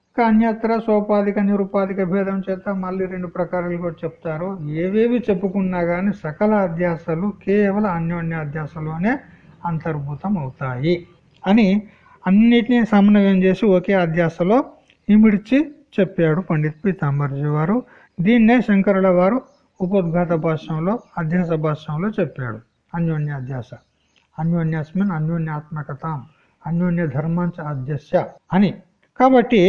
ఇంకా అన్యత్ర సోపాధిక నిరుపాధిక భేదం చేత మళ్ళీ రెండు ప్రకారాలు కూడా చెప్తారు. ఏవేవి చెప్పుకున్నా కానీ సకల అధ్యాసలు కేవలం అన్యోన్యాధ్యాసలోనే అంతర్భూతం అవుతాయి అని అన్నిటినీ సమన్వయం చేసి ఒకే అధ్యాసలో ఇమిడిచి చెప్పాడు పండిత్ పీతాంబర్జీ వారు. దీన్నే శంకరుల వారు ఉపోద్ఘాత భాష్యంలో అధ్యాస భాష్యంలో చెప్పాడు. అన్యోన్య అధ్యాస. అన్యోన్యాస్మిన్ అన్యోన్యాత్మకత. అన్యోన్య ధర్మాంచ అధ్యస్య అని కాబట్టి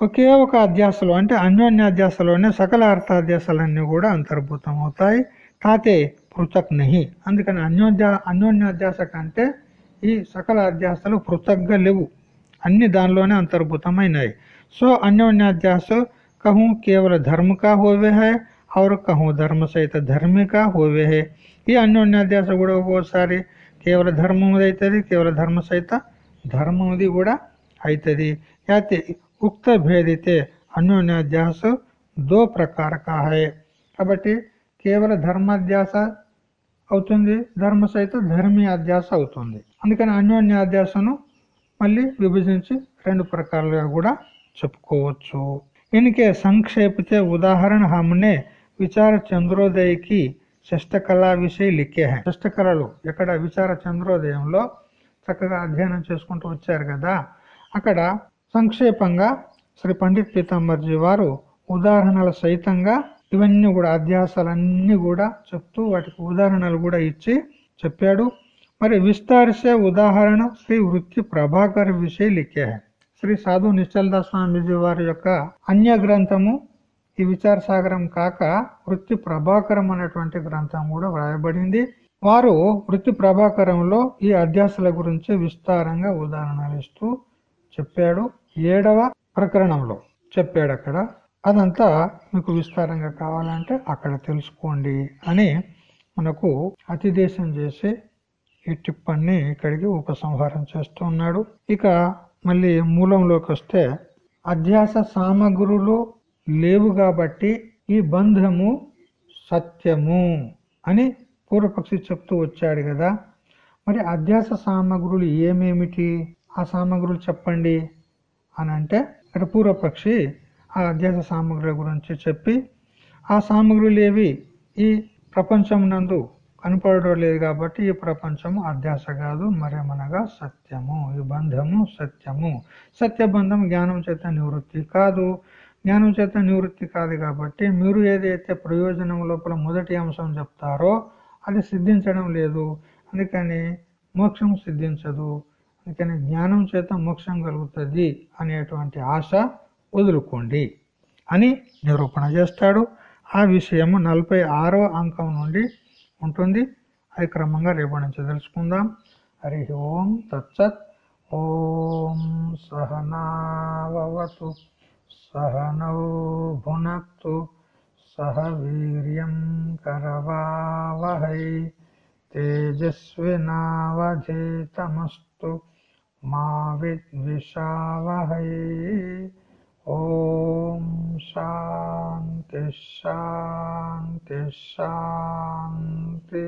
ఒకే ఒక అధ్యాసలో అంటే అన్యోన్యాధ్యాసలోనే సకల అర్థాధ్యాసాలన్నీ కూడా అంతర్భూతం అవుతాయి తాతే పృథక్ నహి అందుకని అన్యోన్య అన్యోన్యాధ్యాస కంటే ఈ సకల అధ్యాసాలు పృథక్గా లేవు అన్ని దానిలోనే అంతర్భూతమైనాయి సో అన్యోన్యాధ్యాస कहूँ केवल धर्म का होवे है और कहूँ धर्म सहित धर्म का होवे है ఈ అన్యోన్యాధ్యాస కూడా ఒక్కోసారి కేవల ధర్మముది అవుతుంది కేవల ధర్మ సహిత ధర్మం అది కూడా అవుతుంది అయితే ఉక్త భేదితే అన్యోన్యాధ్యాస దో ప్రకారకాహే. కాబట్టి కేవల ధర్మాధ్యాస అవుతుంది ధర్మ సైతం ధర్మీ అధ్యాస అవుతుంది. అందుకని అన్యోన్యాధ్యాసను మళ్ళీ విభజించి రెండు ప్రకారాలుగా కూడా చెప్పుకోవచ్చు. ఇన్కే సంక్షేపితే ఉదాహరణ హమ్నే విచార చంద్రోదయకి శిష్టకళా విషయ లిఖే శిష్టకళలు ఎక్కడ విచార చంద్రోదయంలో చక్కగా అధ్యయనం చేసుకుంటూ వచ్చారు కదా. అక్కడ సంక్షేపంగా శ్రీ పండిత్ పీతాంబర్జీ వారు ఉదాహరణల సహితంగా ఇవన్నీ కూడా అధ్యాసాలన్నీ కూడా చెప్తూ వాటికి ఉదాహరణలు కూడా ఇచ్చి చెప్పాడు. మరి విస్తారిసే ఉదాహరణ శ్రీ వృత్తి ప్రభాకర్ విషయ లిఖే. శ్రీ సాధు నిశ్చలదాస్ స్వామీజీ వారి యొక్క అన్య గ్రంథము ఈ విచార సాగరం కాక వృత్తి ప్రభాకరం అనేటువంటి గ్రంథం కూడా వ్రాయబడింది. వారు వృత్తి ప్రభాకరంలో ఈ అధ్యాసల గురించి విస్తారంగా ఉదాహరణలు ఇస్తూ చెప్పాడు. ఏడవ ప్రకరణంలో చెప్పాడు అక్కడ. అదంతా మీకు విస్తారంగా కావాలంటే అక్కడ తెలుసుకోండి అని మనకు అతిదేశం చేసి ఈ టిప్పన్ని ఇక్కడికి ఉపసంహారం చేస్తూ ఉన్నాడు. ఇక మళ్ళీ మూలంలోకి వస్తే అధ్యాస సామగ్రులు లేవు కాబట్టి ఈ బంధము సత్యము అని పూర్వపక్షి చెప్తూ వచ్చాడు కదా. మరి అధ్యాస సామగ్రులు ఏమేమిటి? ఆ సామగ్రులు చెప్పండి అని అంటే ఇక్కడ పూర్వపక్షి ఆ అధ్యాస సామగ్రుల గురించి చెప్పి ఆ సామగ్రులు ఏవి? ఈ ప్రపంచం నందు కనపడడం లేదు కాబట్టి ఈ ప్రపంచము అధ్యాస కాదు మరేమనగా సత్యము. ఈ బంధము సత్యము. సత్యబంధం జ్ఞానం చేత నివృత్తి కాదు. జ్ఞానం చేత నివృత్తి కాదు కాబట్టి మీరు ఏదైతే ప్రయోజనం లోపల మొదటి అంశం చెప్తారో అది సిద్ధించడం లేదు. అందుకని మోక్షం సిద్ధించదు. అందుకని జ్ఞానం చేత మోక్షం కలుగుతుంది అనేటువంటి ఆశ వదులుకోండి అని నిరూపణ చేస్తాడు. ఆ విషయము నలభై ఆరో అంకం నుండి ఉంటుంది. అది క్రమంగా రేపటి నుంచి తెలుసుకుందాం హరి ఓం తచ్చత్ ఓం సహనావతు సహనౌ భునక్తు. సహ వీర్యం కరవావహై తేజస్వినావధీతమస్తు మా విద్విషావహై ఓం శాంతి శాంతి శాంతి